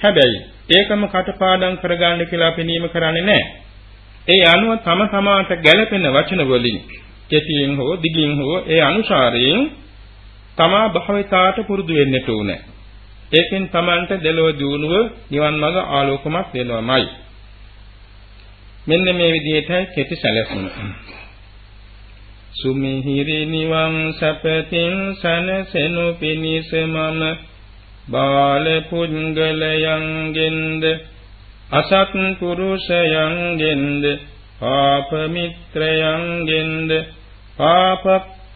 හැබැයි ඒකම කටපාඩම් කරගන්න කියලා අපි නියම කරන්නේ නැහැ. ඒ අනුව තම තමාට ගැළපෙන වචන වලින් කෙටියෙන් හෝ දිගින් හෝ ඒ අනුසාරයෙන් තමා භාවිතාට පුරුදු වෙන්නට ඕනේ. ඒකෙන් Tamanට දෙලොව දියුණුව නිවන් මඟ ආලෝකමත් වෙනවමයි. මෙන්න මේ විදිහටයි කෙටි සැලසුම. සුමිහිරි නිවන් සපතින් සනසෙනු පිනිස මම බාල පුංගලයන්ගෙන්ද අසත් පුරුෂයන්ගෙන්ද පාප මිත්‍රයන්ගෙන්ද පාප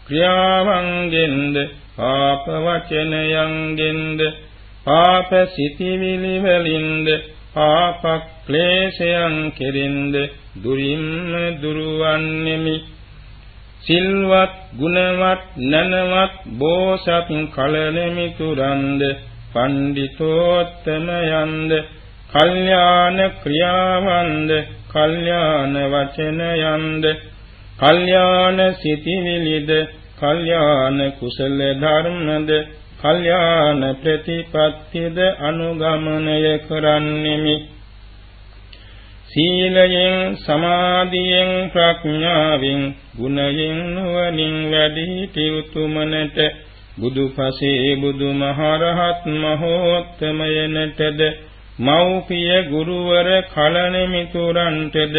ක්‍රියාවන්ගෙන්ද පාප වචනයන්ගෙන්ද පාප සිතිවිලි වලින්ද පාප ක්ලේශයන් කෙරෙන්ද දුරින්ම දුරවන්නෙමි. සිල්වත් ගුණවත් නනවත් බෝසත් කලනෙමි තුරන්ද පණ්ඩිතෝත්තමයන්ද කල්යාණ ක්‍රියාවන්ද කල්යාණ වචනයන්ද කල්යාණ සිතිවිලිද කල්යාණ කුසල ධර්මද කල්යාණ ප්‍රතිපත්තිද අනුගමනය කරන්නෙමි. සීලයෙන් සමාධියෙන් ප්‍රඥාවෙන් ගුණයෙන් නුවණින් වැඩි සිටුතුමනට බුදුපසේ බුදුමහරහත් මහෝත්තමයනටද මෞපිය ගුරුවර කලනෙමිතුරන්ටද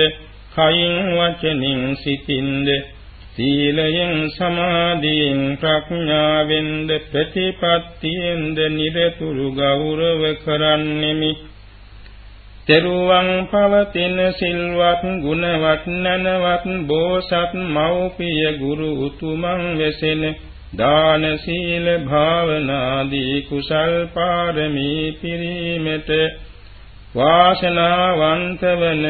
කයින් වචනින් සිතින්ද සීලයෙන් සමාධියෙන් ප්‍රඥාවෙන්ද ප්‍රතිපත්තියෙන්ද නිරතුරු ගෞරව කරන්නෙමි. තෙරුවන් පවතින සිල්වත් ගුණවත් නනවත් බෝසත් මෞපිය ගුරු උතුමන් වෙසෙන දාන සීල භාවනාදී කුසල් පාරමී පිරීමට වාසනාවන්ත වන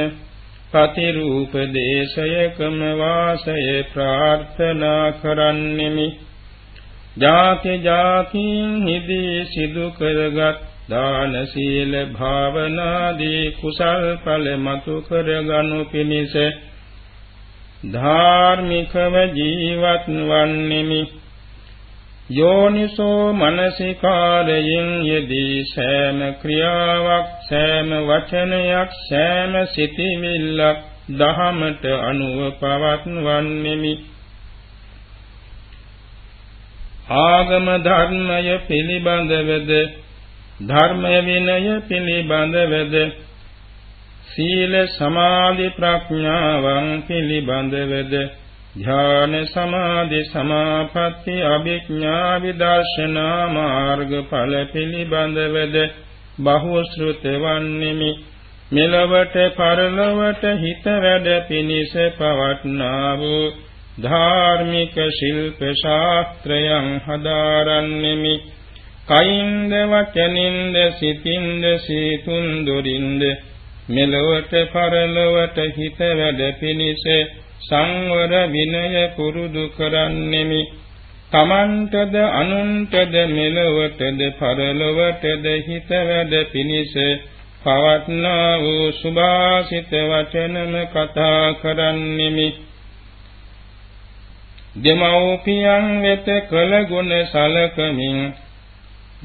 පතිරූප දේශයකම වාසය ප්‍රාර්ථනා කරන්නෙමි. ජාති ජාතින් හිදී සිදු කරගත් දාන සීල භාවනාදී කුසල් ඵල මතු කරගනු පිණිස ධාර්මිකව ජීවත් වන්නෙමි. යෝනිසෝ මනසිකාරයෙන් යෙදී සෑම ක්‍රියාවක් සෑම වචනයක් සෑම සිතිවිල්ලක් දහමට අනුව පවත්වන්නෙමි. ආගම ධර්මය පිළිබඳවද ධර්මය විනය පිළිබඳවද සීල සමාධි ප්‍රඥාවන් පිළිබඳවද ඥාන සමාධි සමාපatti අභිඥා විදර්ශනා මාර්ගඵල පිළිබඳවද බහුශ්‍රුත වන්නෙමි. මෙලවට පරලොවට හිත වැඩ පිනිස පවත්නා වූ ධාර්මික ශිල්ප ශාස්ත්‍රයන් හදාරන්නෙමි. කයින්ද වචනින්ද සිතින්ද සීතුන් දුරින්ද මෙලොවට පරලොවට හිත වැඩ පිනිස සංවර විනය පුරුදු කරන්නෙමි. තමන්ටද අනුන්ටද මෙලොවටද පරලොවටද හිත වැඩ පිනිස පවත්නා වූ සුභාසිත වචනම කතා කරන්නෙමි. දෙමව්පියන් වෙත කළ ගුණ සලකමින්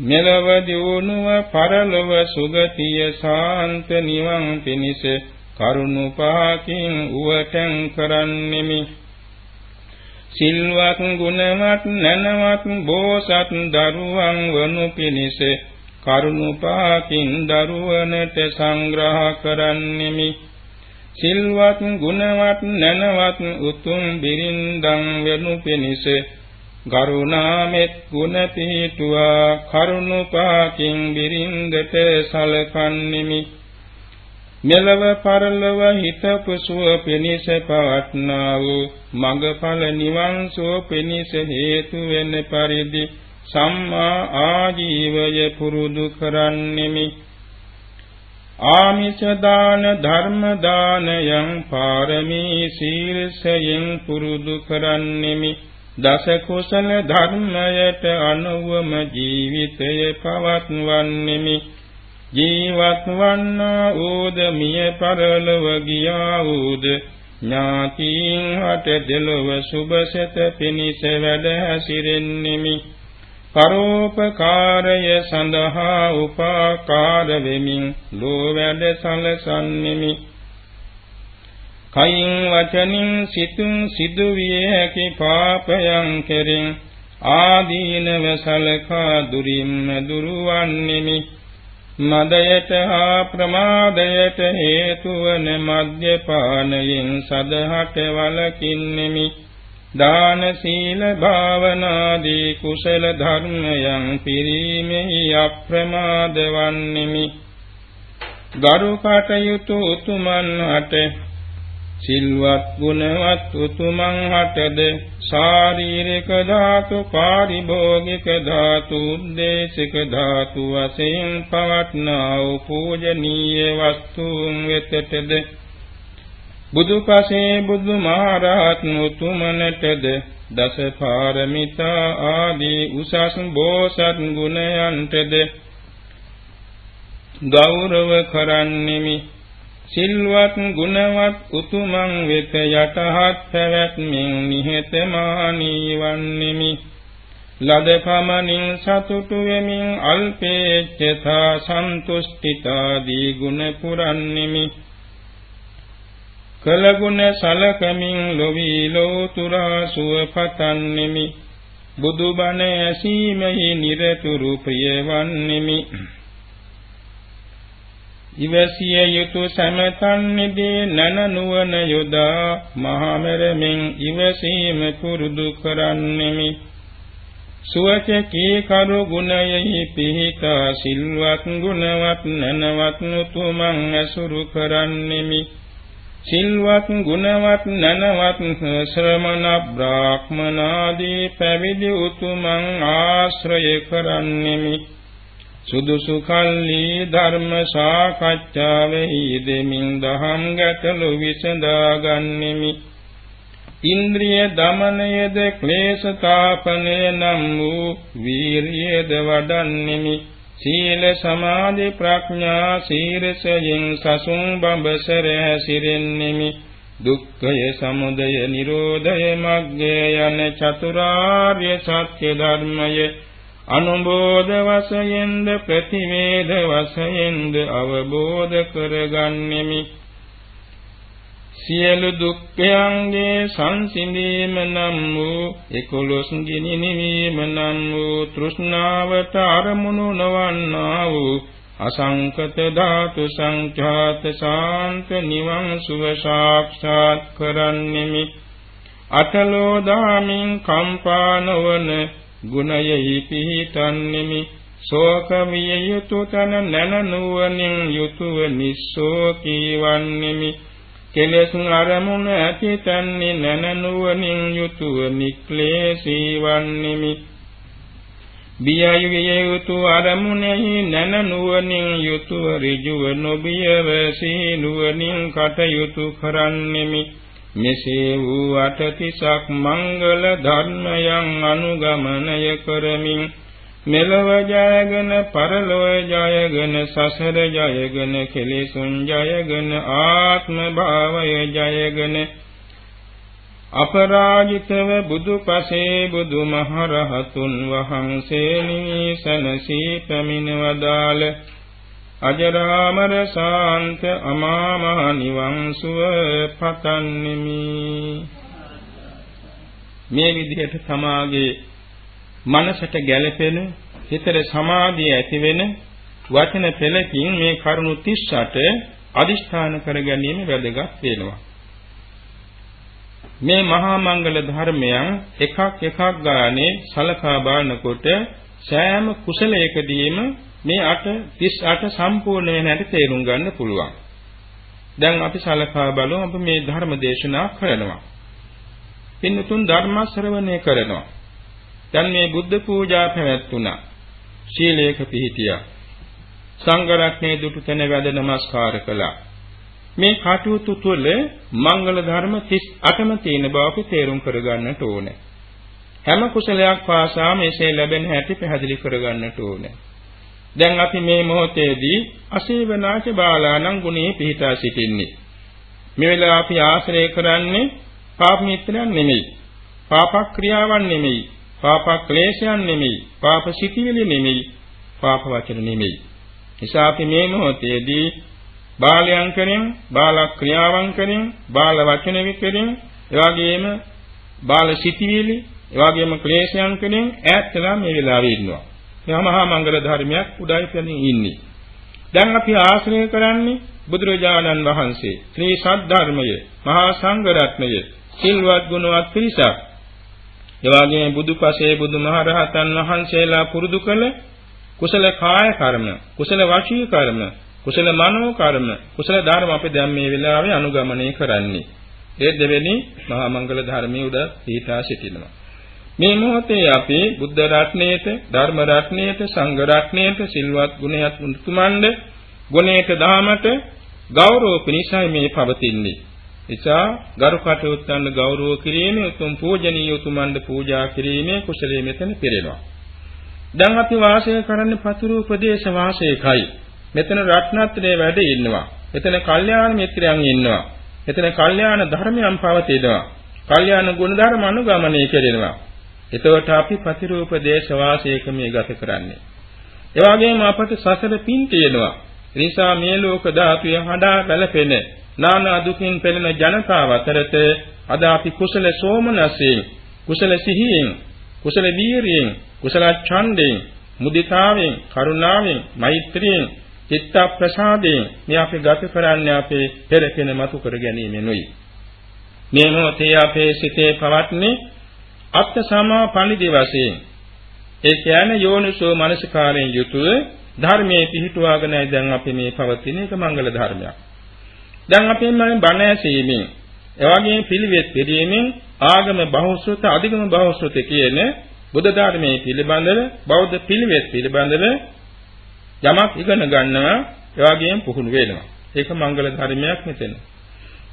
මෙලව දියුණුව පරලොව සුගතිය සාන්ත නිවන් පිණිස කරුණු පහකින් උවටන් කරන්නෙමි. සිල්වත් ගුණවත් නැනවත් බෝසත් දරුවන් වනු පිණිස කරුණු පහකින් දරුවනට සංග්‍රහ කරන්නෙමි. සිල්වත් ගුණවත් නැනවත් උතුම් බිරින්දන් වෙනු පිණිස ගරුණාමෙත් ගුණ පිහිටුවා කරුණුපාකින් බිරින්දට සලකන්නෙමි. මෙලව පරලව හිතපු සුව පිනිස පවත්නා වූ මඟඵල නිවන් සුව පිනිස හේතු වෙන පරිදි සම්මා ආජීවය පුරුදු කරන්නෙමි. ආමිෂ දාන ධර්ම දානයන් පාරමී සීලසයෙන් පුරුදු කරන්නෙමි. දස කුසල ධර්මයට අනුවම ජීවිතය පවත්වන්නෙමි. ජීවත් වන්නා ඌද මිය පරලොව ගියා ඌද? ඥාතීන් හට දෙලොව සුභසත පිනිස වැඩ හැසිරෙන්නෙමි. පරෝපකාරය සඳහා උපාකාර වෙමින් ලෝ වැඩ සලසන්නෙමි. කයින් වචනින් සිතුන් සිදුවිය හැකි පාපයන් කෙරෙන් ආදීනව සලකා දුරින්ම දුරවන්නෙමි. මදයට හා ප්‍රමාදයට හේතු වන මද්යපානයෙන් සදහට වලකින්නෙමි දාන සීල භාවනාදී කුසල ධර්මයන් පිරීමෙහි අප්‍රමාද වන්නෙමි. ගරු කටයුතු උතුමන් හට සිල්වත් ගුණවත් උතුමන් හටද? ශාරීරික ධාතු පාරිභෝගික ධාතු උද්දේශික ධාතු වශයෙන් පවත්නා වූ පූජනීය වස්තුන් වෙතටද? බුදුපසේ බුදුමහරහත් උතුමනටද? දස පාරමිතා ආදී උසස් බෝසත් ගුණයන්ටද? ගෞරව කරන්නෙමි. සිල්වත් ගුණවත් උතුමන් වෙත යටහත් පැවැත්මින් නිහතමානී වන්නෙමි. ලද පමණින් සතුටු වෙමින් අල්පේච්ඡතා සන්තුෂ්ඨිතාදී ගුණ පුරන්නෙමි. කලගුණ සලකමින් ලොවි ලෝතුරා සුව පතන්නෙමි. බුදුබණ ඇසීමෙහි නිරතුරු ප්‍රියවන්නෙමි ඉවසිය යුතු සමතන්නේදී නන නුවණ යොදා මහා මෙරමින් ඉවසීම පුරුදු කරන්නෙමි. සුවච කී කරු ගුණයෙහි පිහිටා සිල්වත් ගුණවත් නනවත් නුතුමන් ඇසුරු කරන්නෙමි. සිල්වත් ගුණවත් නනවත් ශ්‍රමණ බ්‍රාහ්මනාදී පැවිදි උතුමන් ආශ්‍රය කරන්නෙමි. සුදුසු කල්ලි ධර්ම සාකච්ඡාවෙහි දෙමින් දහම් ගැටලු විසඳා ගන්නෙමි ඉන්ද්‍රිය දමනයද ක්ලේශතාපනය නම් වූ වීරියද වඩන්නෙමි. සීල සමාධි ප්‍රඥා සීරසයෙන් සසුන් බඹසර හැසිරෙන්නෙමි දුක්ඛය සමුදය නිරෝධය මග්ගය යන චතුරාර්ය සත්‍ය ධර්මයේ අනුබෝධ වශයෙන්ද ප්‍රතිවේද වශයෙන්ද අවබෝධ කරගන්නෙමි. සියලු දුක්ඛයන්ගේ සංසිඳීම නම් වූ එකොළොස් ගිනි නිවීම නම් වූ තෘෂ්ණාවට අරමුණු නොවන්නා වූ අසංකත ධාතු සංඛ්‍යාත ශාන්ත නිවන් සුව සාක්ෂාත් කරන්නෙමි. අතලෝ දාමින් කම්පා නොවන ගුණයෙහි පිහිටන්නෙමි ශෝක විය යුතු තන නැන නුවණින් යුතුව නිස්සෝකී වන්නෙමි කෙලෙස් අරමුණ ඇති තන්නේ නැන නුවණින් යුතුව නික්ලේශී වන්නෙමි බියයි විය යුතු අරමුණෙහි නැන නුවණින් යුතුව ඍජුව නොබියව සීනුවණින් කටයුතු කරන්නෙමි මෙසේ වූ අටතිසක් මංගල ධර්මයන් අනුගමනය කරමින් මෙලව ජයගෙන පරලොව ජයගෙන සසර ජයගෙන කෙලෙසුන් ජයගෙන ආත්ම භාවය ජයගෙන අපරාජිතව බුදුපසේ බුදුමහරහතුන් වහන්සේ නිසනසී පැමිණවදාළ අජරාමර ශාන්ත අමා මහ නිවන් සුව පතන්නෙමි මේ විදිහට සමාගයේ මනසට ගැළපෙන හිතේ සමාධිය ඇති වෙන වචන පෙළකින් මේ කරුණු 38 අදිෂ්ඨාන කර ගැනීම වැදගත් වෙනවා. මේ මහා මංගල ධර්මයන් එකක් එකක් ගානේ සලකා බලනකොට සෑම කුසලයකදීම මේ 8 38 සම්පූර්ණ වෙන හැටි තේරුම් ගන්න පුළුවන්. දැන් අපි සලකා බලමු අපි මේ ධර්ම දේශනා කරනවා. පින්නතුන් ධර්ම ශ්‍රවණය කරනවා. දැන් මේ බුද්ධ පූජා පැවැත්ුණා. ශීලයක පිහිටියා. සංඝ රත්නයේ දුටු තැන වැඳ නමස්කාර කළා. මේ කටයුතු තුළ මංගල ධර්ම 38ම තියෙන බව අපි තේරුම් කරගන්නට ඕනේ. හැම කුසලයක් පාසා මේසේ ලැබෙන හැටි පැහැදිලි කරගන්නට ඕනේ. දැන් අපි මේ මොහොතේදී අසේවනාච බාලාණන් ගුණේ පිහිටා සිටින්නේ. මේ වෙලාව අපි ආශ්‍රය කරන්නේ පාප මිත්‍රයන් නෙමෙයි. පාප ක්‍රියාවන් නෙමෙයි. පාප ක්ලේශයන් නෙමෙයි. පාප සිතිවිලි නෙමෙයි. පාප වචන නෙමෙයි. නිසා අපි මේ මොහොතේදී බාලයන් කෙරෙන්, බාල ක්‍රියාවන් කෙරෙන්, බාල වචන විකෙරෙන්, එවාගෙම බාල සිතිවිලි, එවාගෙම ක්ලේශයන් කෙරෙන් ඈත් වෙලා මේ වෙලාවේ ඉන්නවා. මේ මහා මංගල ධර්මයක් උඩයි තනින් ඉන්නේ. දැන් අපි ආශ්‍රය කරන්නේ බුදුරජාණන් වහන්සේ, ශ්‍රී සද්ධර්මය, මහා සංඝ රත්නය, සිල්වත් ගුණවත් පිරිසක්. එවාගේ බුදුපසේ බුදුමහරහතන් වහන්සේලා පුරුදු කළ කුසල කාය කර්ම, කුසල වාචික කර්ම, කුසල මනෝ කර්ම, කුසල ධර්ම අපි දැන් මේ වෙලාවේ අනුගමනය කරන්නේ. ඒ දෙවෙනි මහා මංගල ධර්මයේ උඩ පිහිටා සිටිනවා. මේ මොහොතේ අපි බුද්ධ රත්නයේත, ධර්ම රත්නයේත, සංඝ රත්නයේත, සිල්වත් ගුණයත් උතුමන්ද, ගුණයට දාමට ගෞරව පිණිසයි මේ පවතින්නේ. එසා ගරු කටයුත්තන් ගෞරව කිරීමේ උතුම් පූජනීය උතුමන්ද පූජා කිරීමේ කුසලයේ මෙතන පිරෙනවා. දැන් අපි වාසය කරන්නේ පතුරු ප්‍රදේශ වාසයකයි. මෙතන රත්නත්‍රයේ වැඩ ඉන්නවා. මෙතන කල්යාණ මිත්‍රයන් ඉන්නවා. මෙතන කල්යාණ ධර්මයන් පවතිනවා. කල්යාණ ගුණධර්ම අනුගමනය කෙරෙනවා. එතකොට අපි ප්‍රතිරූප දේශ වාසයක මේ ගත කරන්නේ. ඒ වගේම අපට සසර පින් තියෙනවා. නිසා මේ ලෝක ධාතුවේ හඩා බැලපෙන නානා දුකින් පෙළෙන ජනතාව අතරත අද අපි කුසල සෝමනසයෙන් කුසල සිහියෙන් කුසල වීරියෙන් කුසල ඡන්දයෙන් මුදිතාවෙන් කරුණාවෙන් මෛත්‍රියෙන් චිත්ත ප්‍රසාදයෙන් මේ අපි ගත කරන්නේ අපේ පෙරකෙන මතු කර ගැනීමෙනුයි මේ මොහොතේ අපේ සිතේ පවත්නේ අත්ථ සමා පණිදි වශයෙන් ඒ කියන්නේ යෝනිසෝ මනසිකාරයෙන් යුතුව ධර්මයේ පිහිටුවාගෙනයි දැන් අපි මේ පවතින එක මංගල ධර්මයක් දැන් අපි මේ බණ ඇසීමෙන් එවැගේ පිළිවෙත් පිළිීමෙන් ආගම බහුශ්‍රත අධිගම බහුශ්‍රත කියන බුද්ධ ධර්මයේ පිළිබඳව බෞද්ධ පිළිවෙත් පිළිබඳව යමක් ඉගෙන ගන්නවා එවැගේම පුහුණු වෙනවා. ඒක මංගල ධර්මයක් මෙතන.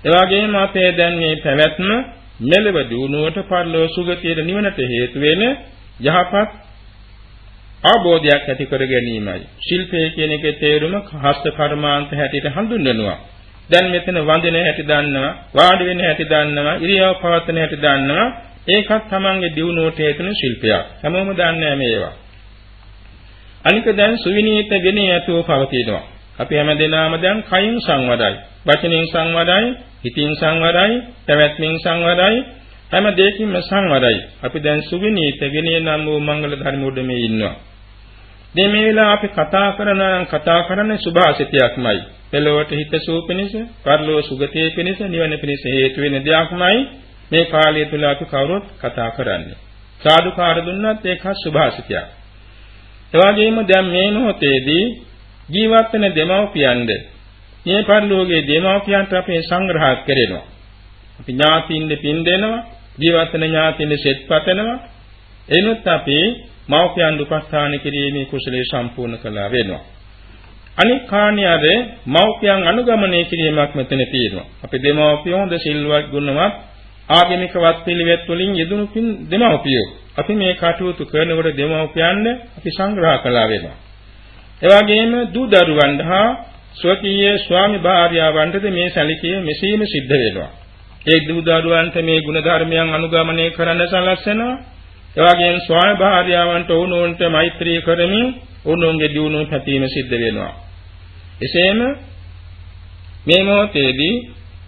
එවැගේම අපේ දැන් මේ පැවැත්ම මෙලව දිනුවට පරලෝ සුගතියට නිවනට හේතු වෙන යහපත් අවබෝධයක් ඇති කර ගැනීමයි. ශිල්පය කියන එකේ තේරුම හස්ත කර්මාන්ත හැටියට හඳුන්වනවා. දැන් මෙතන වඳින හැටි දන්නවා, වාඩි වෙන හැටි දන්නවා, ඉරියව් පවත්වන හැටි දන්නවා. ඒකත් Tamange දියුණුවට හේතුන ශිල්පයක්. හැමෝම දන්නේ මේවා. අනික දැන් සුවිනීත ගෙනේ ඇතුව පවතිනවා. අපි හැමදෙනාම දැන් කයින් සංවරයි, වචනෙන් සංවරයි, හිතින් සංවරයි, පැවැත්මෙන් සංවරයි, හැම දෙයකින්ම සංවරයි. අපි දැන් සුවිනීත ගෙනේ නම් වූ මංගල ධර්ම උඩ මේ ඉන්නවා. දැන් මේ වෙලාව අපි කතා කරන කතා කරන්නේ සුභාසිතයක්මයි. පෙළොවට හිතසූ පිණිස, පරලෝ සුගතිය පිණිස, නිවන පිණිස හේතු වෙන දෙයක්මයි මේ කාලය තුල අපි කවුරුත් කතා කරන්නේ. සාදුකාර දුන්නත් ඒක සුභාසිතයක්. එවාගෙම දැන් මේ මොහොතේදී ජීවත් වෙන දෙමව්පියන්ද මේ පරිලෝකයේ දෙමව්පියන්ට අපි සංග්‍රහ කරනවා. අපි ඥාතිින්ද පින් දෙනවා, ජීවත් වෙන ඥාතිින්ද සෙත් පතනවා. එනොත් අපි මව්පියන් උපස්ථාන කිරීමේ කුසලයේ සම්පූර්ණ කළා වෙනවා. අනික් කාණේ අර මව්පියන් අනුගමනය කිරීමක් මෙතන තියෙනවා. අපි දෙමව්පියෝ හොඳ සිල්වත් ගුණවත් ආගමික වත් පිළිවෙත් වලින් යෙදුණු පින් දෙමව්පියෝ. අපි මේ කටයුතු කරනකොට දෙමව්පියන්ද අපි සංග්‍රහ කළා වෙනවා. ඒ වගේම දූ දරුවන් හා ස්වකීය ස්වාමි භාර්යාවන්ටද මේ සැලකීම මෙසේම සිද්ධ වෙනවා. ඒ දූ දරුවන්ට මේ ගුණ ධර්මයන් අනුගමනය කරන්න සලස්වනවා. ඒ වගේම ස්වාමි භාර්යාවන්ට වුණොන්ට මෛත්‍රී කරමින් උන්වන්ගේ දියුණුව පැතීම සිද්ධ වෙනවා. එසේම මේ මොහොතේදී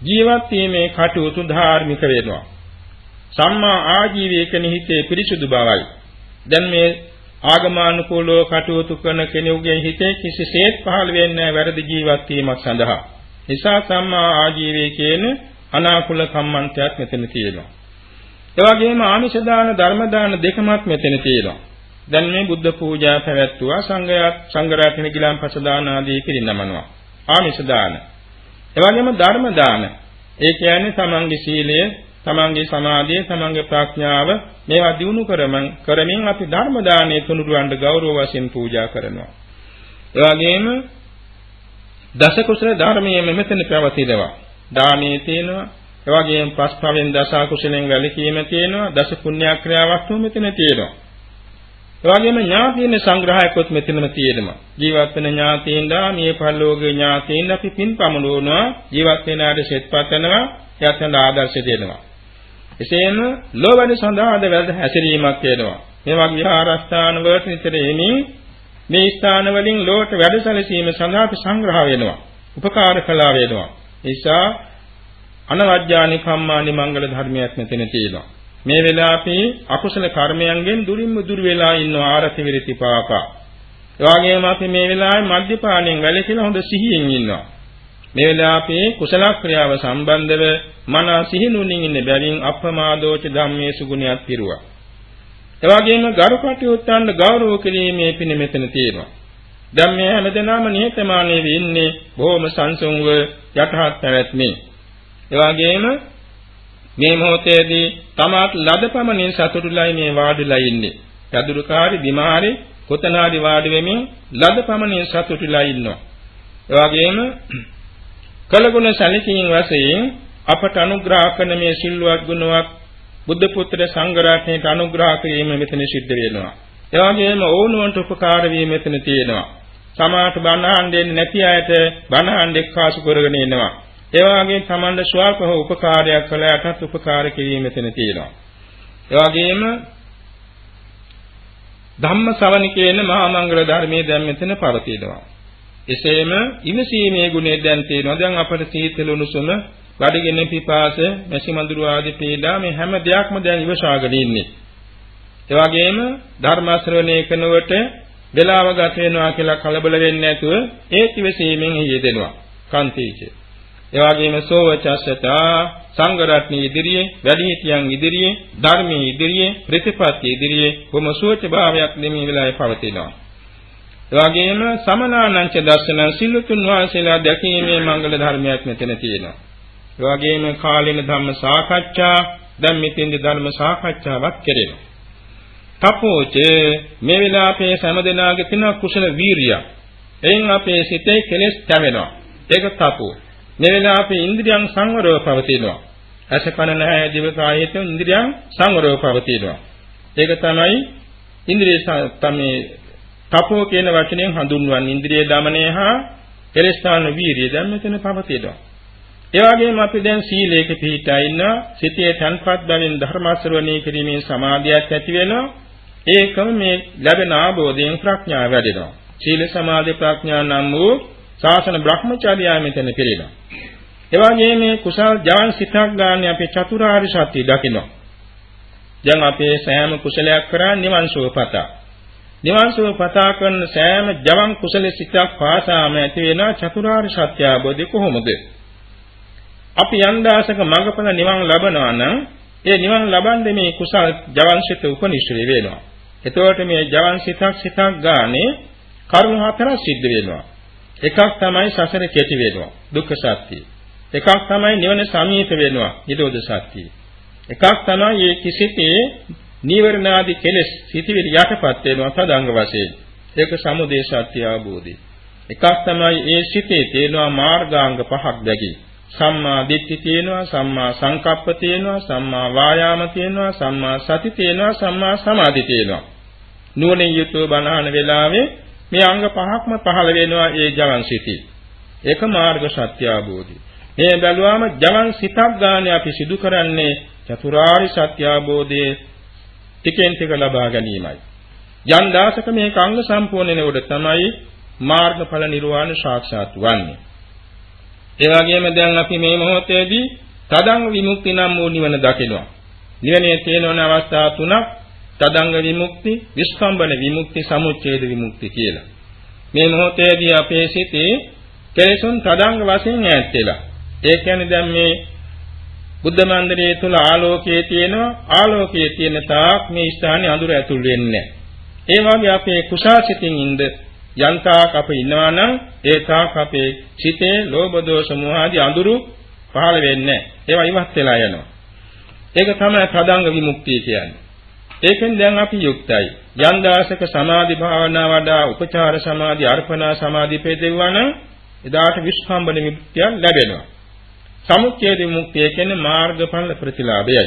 ජීවත් වීමේ කටයුතු ධාර්මික වෙනවා. සම්මා ආජීවයේ කෙනෙහිතේ පිරිසුදු බවයි. දැන් මේ ආගමානුකූලව කටයුතු කරන කෙනෙකුගේ හිතේ කිසිසේත් පහළ වෙන්නේ නැහැ වැරදි ජීවත් වීමක් සඳහා. නිසා සම්මා ආජීවයේ කියන අනාකූල කම්මන්තයක් මෙතන තියෙනවා. ඒ වගේම ආමිෂ දාන ධර්ම දාන දෙකමත් මෙතන තියෙනවා. දැන් මේ බුද්ධ පූජා පැවැත්වුවා සංඝයා සංඝරත්න ගිලම්පස දාන ආදී පිරිනමනවා. ආමිෂ දාන. එවැගේම ධර්ම දාන. ඒ කියන්නේ තමන්ගේ සීලය, තමන්ගේ සමාධිය, තමන්ගේ ප්‍රඥාව මේවා දිනු කරමින් කරමින් අපි ධර්ම දානයේ තුනුරුවන්ට ගෞරව වශයෙන් පූජා කරනවා. එවැගේම දස කුසල ධර්මයේ මෙතන පැවතිනවා. දානයේ තියෙනවා. එවැගේම පස්පවෙන් දස කුසලෙන් වැළකීම තියෙනවා. දස පුණ්‍යාක්‍රියාවක් මෙතන තියෙනවා. එවැගේම ඥාතීන් සංග්‍රහයකොත් මෙතනම තියෙනවා. ජීවත් වෙන ඥාතීන්ලා මේ පරිලෝකීය ඥාතීන් අපි පින් පමුණුවනවා. ජීවත් වෙන ආද සෙත්පතනවා. යතන ආදර්ශ දෙනවා. එසේම ලෝවැඩ සඳහාද වැරද හැසිරීමක් වෙනවා. මේ වගේ විහාරස්ථාන වලට නිතර එමින් මේ ස්ථාන වලින් ලෝකට වැඩසැලසීම සඳහා අපි සංග්‍රහ වෙනවා. උපකාර කළා වෙනවා. නිසා අනවජ්ජානි කම්මානි මංගල ධර්මයක් මෙතන තියෙනවා. මේ වෙලාවේ අකුසල කර්මයන්ගෙන් දුරින්ම දුර වෙලා ඉන්න ආරති විරති පාපා. ඒ වගේම අපි මේ වෙලාවේ මධ්‍යපාණයෙන් වැළකීලා හොඳ සිහියෙන් ඉන්නවා. මේ වෙලාවේ කුසල ක්‍රියාව සම්බන්ධව මන සිහිනුනින් ඉන්න බැවින් අප්‍රමාදෝච ධම්මේ සුගුණයක් පිරුවා. ඒ වගේම ගරුකටයුත්තන්ට ගෞරව කිරීමේ පින මෙතන තියෙනවා. දැන් මේ හැමදෙනාම නිහතමානී වෙන්නේ බොහොම සංසුන්ව යටහත් පැවැත්මේ. ඒ වගේම මේ මොහොතේදී තමාට ලදපමණින් සතුටුලයි මේ වාඩිලා ඉන්නේ. යදුරුකාරි බිමාරි කොතනාරි වාඩි වෙමින් ලදපමණින් සතුටුලා ඉන්නවා. ඒ වගේම කලගුණ සැලකීම් වශයෙන් අපට අනුග්‍රහ කරන මේ සිල්වත් ගුණවත් බුද්ධ පුත්‍ර සංඝ රත්නයට අනුග්‍රහ කිරීම මෙතන සිද්ධ වෙනවා. ඒ වගේම ඕනුවන්ට උපකාර වීම මෙතන තියෙනවා. සමාත බණ අහන්නේ නැති අයට බණ අහන්න එක්කාසු කරගෙන ඉන්නවා. ඒ වගේම Tamanda ස්වල්ප උපකාරයක් කළාටත් උපකාර කිරීම මෙතන තියෙනවා. ඒ වගේම ධම්ම ශ්‍රවණ කියන මහා මංගල ධර්මයේ දැන් මෙතන පවතිනවා. එසේම ඉවසීමේ ගුණය දැන් තියෙනවා. දැන් අපට සීතල උණුසුම, බඩගින්න පිපාස, මැසි මඳුරු ආදී පීඩා මේ හැම දෙයක්ම දැන් ඉවසාගෙන ඉන්නේ. ඒ වගේම ධර්ම ශ්‍රවණය කරනකොට වේලාව ගත වෙනවා කියලා කලබල වෙන්නේ නැතුව ඒ ඉවසීමෙන් යෙදෙනවා. කාන්තීච. ඒ වගේම සෝවචස්සතා සංඝ රත්නයේ ඉදිරියේ වැඩිහිටියන් ඉදිරියේ ධර්මයේ ඉදිරියේ ප්‍රතිපත්ති ඉදිරියේ කොම සුවච භාවයක් දෙමී වෙලාවේ පවතිනවා. එවැගේම සමනානංච දර්ශන සිල්ලුතුන් වහන්සේලා දැකීමේ මංගල ධර්මයක් මෙතන තියෙනවා. එවැගේම කාලින ධම්ම සාකච්ඡා දැන් මෙතෙන්දි ධර්ම සාකච්ඡාවක් කෙරෙනවා. තපෝච මේ විලාපේ සමදෙනාගේ තියෙන කුසල වීරිය. එයින් අපේ සිතේ කෙලෙස් තැවෙනවා. ඒක තපෝ. මේ විලාපේ ඉන්ද්‍රියන් සංවරව පවතිනවා. ඇස කන නැහැ දිව කායයෙන් ඉන්ද්‍රියන් සංවරව පවතිනවා. ඒක තමයි ඉන්ද්‍රිය තමයි තපෝ කියන වචනයෙන් හඳුන්වන ඉන්ද්‍රිය দমনය හා පෙරස්ථාන වීරිය දැන් මෙතන පවතිනවා. ඒ වගේම අපි දැන් සීලයක පිහිටා ඉන්නවා. සිතේ තන්පත් බැවින් ධර්ම ශ්‍රවණය කිරීමෙන් සමාධියක් ඇති වෙනවා. ඒකම මේ ලැබෙන ආબોධයෙන් ප්‍රඥාව වැඩෙනවා. සීල සමාධි ප්‍රඥා නම් වූ සාසන භ්‍රමචර්යය මෙතන පිළිනවා. ඒ වගේම මේ කුසල් ජවන් සිතක් ගන්න අපි චතුරාර්ය සත්‍ය දකිනවා. දැන් අපේ සෑම කුසලයක් කරා නිවන් සුවපතා. නිවන් සුව පතා කරන සෑම ජවන් කුසල සිතක් පාසාම ඇති වෙන චතුරාර්ය සත්‍ය අවබෝධය කොහොමද? අපි යන්දාසක මඟපල නිවන් ලබනවා නම් ඒ නිවන් ලබන්නේ මේ කුසල් ජවන් සිත උපනිශ්‍රේ වෙනවා. එතකොට මේ ජවන් සිතක් සිතක් ගානේ කරුණු හතරක් සිද්ධ වෙනවා. එකක් තමයි සසර කෙටි වෙනවා. දුක්ඛ සත්‍ය. එකක් තමයි නිවන සමීප වෙනවා. නිරෝධ සත්‍ය. එකක් තමයි මේ කිසිතේ නීවරණාදී කෙලෙස් සිටිවිලි යටපත් වෙනවා සදාංග වශයෙන්. ඒක සමුදේ සත්‍ය අවබෝධය. එකක් තමයි ඒ සිතේ තියෙනවා මාර්ගාංග පහක් දැකි. සම්මා දිට්ඨි තියෙනවා, සම්මා සංකප්ප තියෙනවා, සම්මා වායාම තියෙනවා, සම්මා සති තියෙනවා, සම්මා සමාධි තියෙනවා. නුවණින් යුතුව බණහන වෙලාවේ මේ අංග පහක්ම පහළ වෙනවා ඒ ජවන් සිටි. ඒක මාර්ග සත්‍ය අවබෝධය. මේ බැලුවාම ජවන් සිතක් ගානේ අපි සිදු කරන්නේ චතුරාර්ය සත්‍ය අවබෝධයේ ටිකෙන් ටික ලබා ගැනීමයි. යම් දාසක මේක අංග සම්පූර්ණ වෙනකොට තමයි මාර්ගඵල නිර්වාණ සාක්ෂාත් වන්නේ. ඒ වගේම දැන් අපි මේ මොහොතේදී තදංග විමුක්ති නම් වූ නිවන දකිනවා. නිවනේ තියෙන අවස්ථා තුනක් තදංග විමුක්ති, විස්කම්බන විමුක්ති, සමුච්ඡේද විමුක්ති කියලා. මේ මොහොතේදී අපේ සිතේ කෙලෙසුන් තදංග වශයෙන් ඈත් වෙලා. ඒ කියන්නේ දැන් මේ බුද්ධ මන්දිරයේ තුල ආලෝකයේ තියෙනවා ආලෝකයේ තියෙන තාක් මේ ස්ථානේ අඳුර ඇතුල් වෙන්නේ ඒ වගේ අපේ කුසාසිතින් ඉඳ යන්තාක් අප ඉන්නවා නම් ඒ තාක් අපේ සිතේ ලෝභ දෝෂ මොහ ආදී අඳුරු පහළ වෙන්නේ ඒවා ඉවත් වෙලා යනවා. ඒක තමයි ප්‍රදංග විමුක්තිය කියන්නේ. ඒකෙන් දැන් අපි යුක්තයි. යම් දාසක සමාධි භාවනා වඩා උපචාර සමාධි අර්පණා සමාධි පෙදෙවුවා නම් එදාට විස්කම්බන විමුක්තිය ලැබෙනවා. සමුච්ඡේද විමුක්තිය කියන්නේ මාර්ගඵල ප්‍රතිලාභයයි.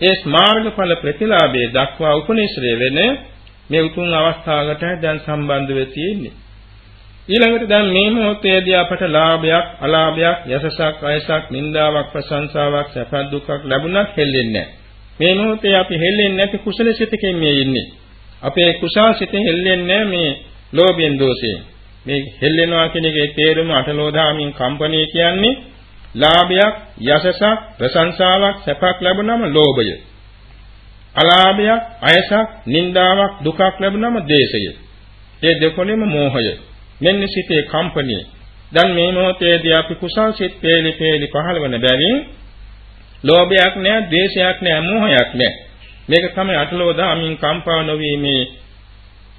ඒ මාර්ගඵල ප්‍රතිලාභයේ දක්වා උපනිශ්‍රය වෙන මේ උතුම් අවස්ථාවකට දැන් සම්බන්ධ වෙ තියෙන්නේ. ඊළඟට දැන් මේ මොහොතේදී අපට ලාභයක්, අලාභයක්, යසසක්, අයසක්, නිന്ദාවක්, ප්‍රශංසාවක්, සැප දුකක් ලැබුණත් හෙල්ලෙන්නේ මේ මොහොතේ අපි හෙල්ලෙන්නේ නැති කුසල සිතකින් මේ ඉන්නේ. අපේ කුසල සිතෙන් හෙල්ලෙන්නේ මේ ලෝභයෙන් දෝෂයෙන්. මේ හෙල්ලෙනවා කියන එකේ තේරුම අටලෝදාමින් කම්පණය කියන්නේ ලාභයක්, යසසක්, ප්‍රශංසාවක්, සැපක් ලැබුණම ලෝභය. අලාභයක්, අයසක්, නිന്ദාවක්, දුකක් ලැබුණම දේශය. මේ දෙකොලෙම මෝහය. මෙන්න සිතේ කම්පණිය. දැන් මේ මොහොතේදී අපි කුසල් සිත් පේලි පේලි පහළ වෙන බැවින් ලෝභයක් නැහැ, ද්වේෂයක් නැහැ, මෝහයක් නැහැ. මේක තමයි අටලෝ දාමින් කම්පා නොවීමේ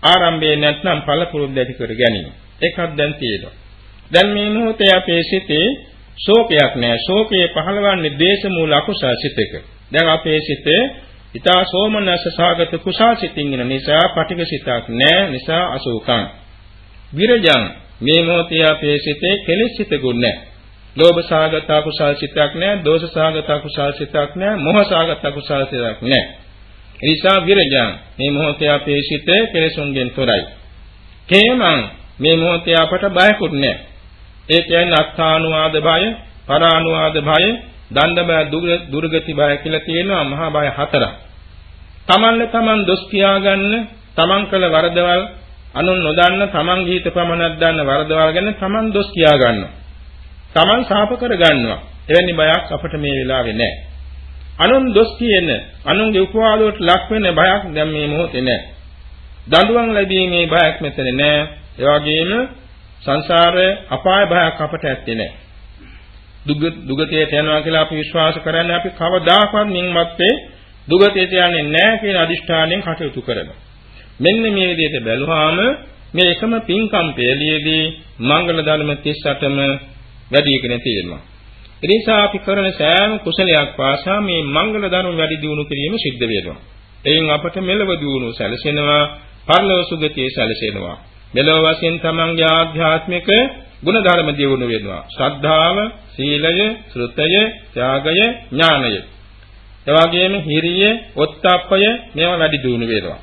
ආරම්භයේ නැත්නම් ඵල පුරුද්ද ඇති කර ගැනීම. ඒකක් දැන් තියෙනවා. දැන් මේ මොහොතේ අපේ සිතේ ශෝකයක් නැහැ. ශෝකයේ පහළවන්නේ ද්වේෂ මූල අකුසල සිතක. දැන් අපේ සිතේ ඊතා සෝමනස්ස සාගත කුසල් සිතින් ඉන නිසා පටික සිතක් නැහැ. නිසා අසෝකං. විරජං මේ මොහොතේ අපේ සිතේ කෙලෙස් සිතකුත් නැහැ. ලෝභ සාගත අකුසල් සිතක් නැහැ, දෝෂ සාගත අකුසල් සිතක් නැහැ, මොහ සාගත අකුසල් සිතක් නැහැ. ඒ නිසා විරජං මේ මොහොතේ අපේ සිතේ කෙලෙසුන්ගෙන් තොරයි. කේමං මේ මොහොතේ අපට බයකුත් නැහැ. ඒ කියන්නේ අත්ථානුවාද බය, පරානුවාද බය, දණ්ඩ බය, දුර්ගති බය කියලා තියෙනවා මහා බය හතරක්. තමන්ල තමන් දොස් කියාගන්න, තමන් කළ වරදවල් අනුන් නොදන්න තමන් ගීත පමණක් දන්න වරදවල් ගැන තමන් දොස් කියා ගන්නවා. තමන් සාප කර ගන්නවා. එවැනි බයක් අපට මේ වෙලාවේ නැහැ. අනුන් දොස් කියන, අනුන්ගේ උපවාදවලට ලක් වෙන බයක් දැන් මේ මොහොතේ නැහැ. දඬුවම් ලැබීමේ බයක් මෙතන නැහැ. ඒ වගේම සංසාරයේ අපාය භයක් අපට ඇත්තේ නැහැ. දුග දුගතියට යනවා කියලා අපි විශ්වාස කරන්නේ අපි කවදාකවත් නින්මත්තේ දුගතියට යන්නේ නැහැ කියන අදිෂ්ඨානයෙන් කටයුතු කරනවා. මෙන්න මේ විදිහට බැලුවාම මේ එකම පින්කම් පෙළියේදී මංගල ධර්ම 38ම වැඩි වෙගෙන තියෙනවා. ඒ නිසා අපි කරන සෑම කුසලයක් පාසා මේ මංගල ධර්ම වැඩි දියුණු කිරීම සිද්ධ වෙනවා. එයින් අපට මෙලව දියුණු සැලසෙනවා, පරලෝක සුගතිය සැලසෙනවා. මෙලව වශයෙන් තමන්ගේ ආධ්‍යාත්මික ගුණ ධර්ම දියුණු වෙනවා. ශ්‍රද්ධාව, සීලය, ශ්‍රුතය, ත්‍යාගය, ඥානය. එවාගෙම හිරිය, ඔත්තප්පය මේවා වැඩි දියුණු වෙනවා.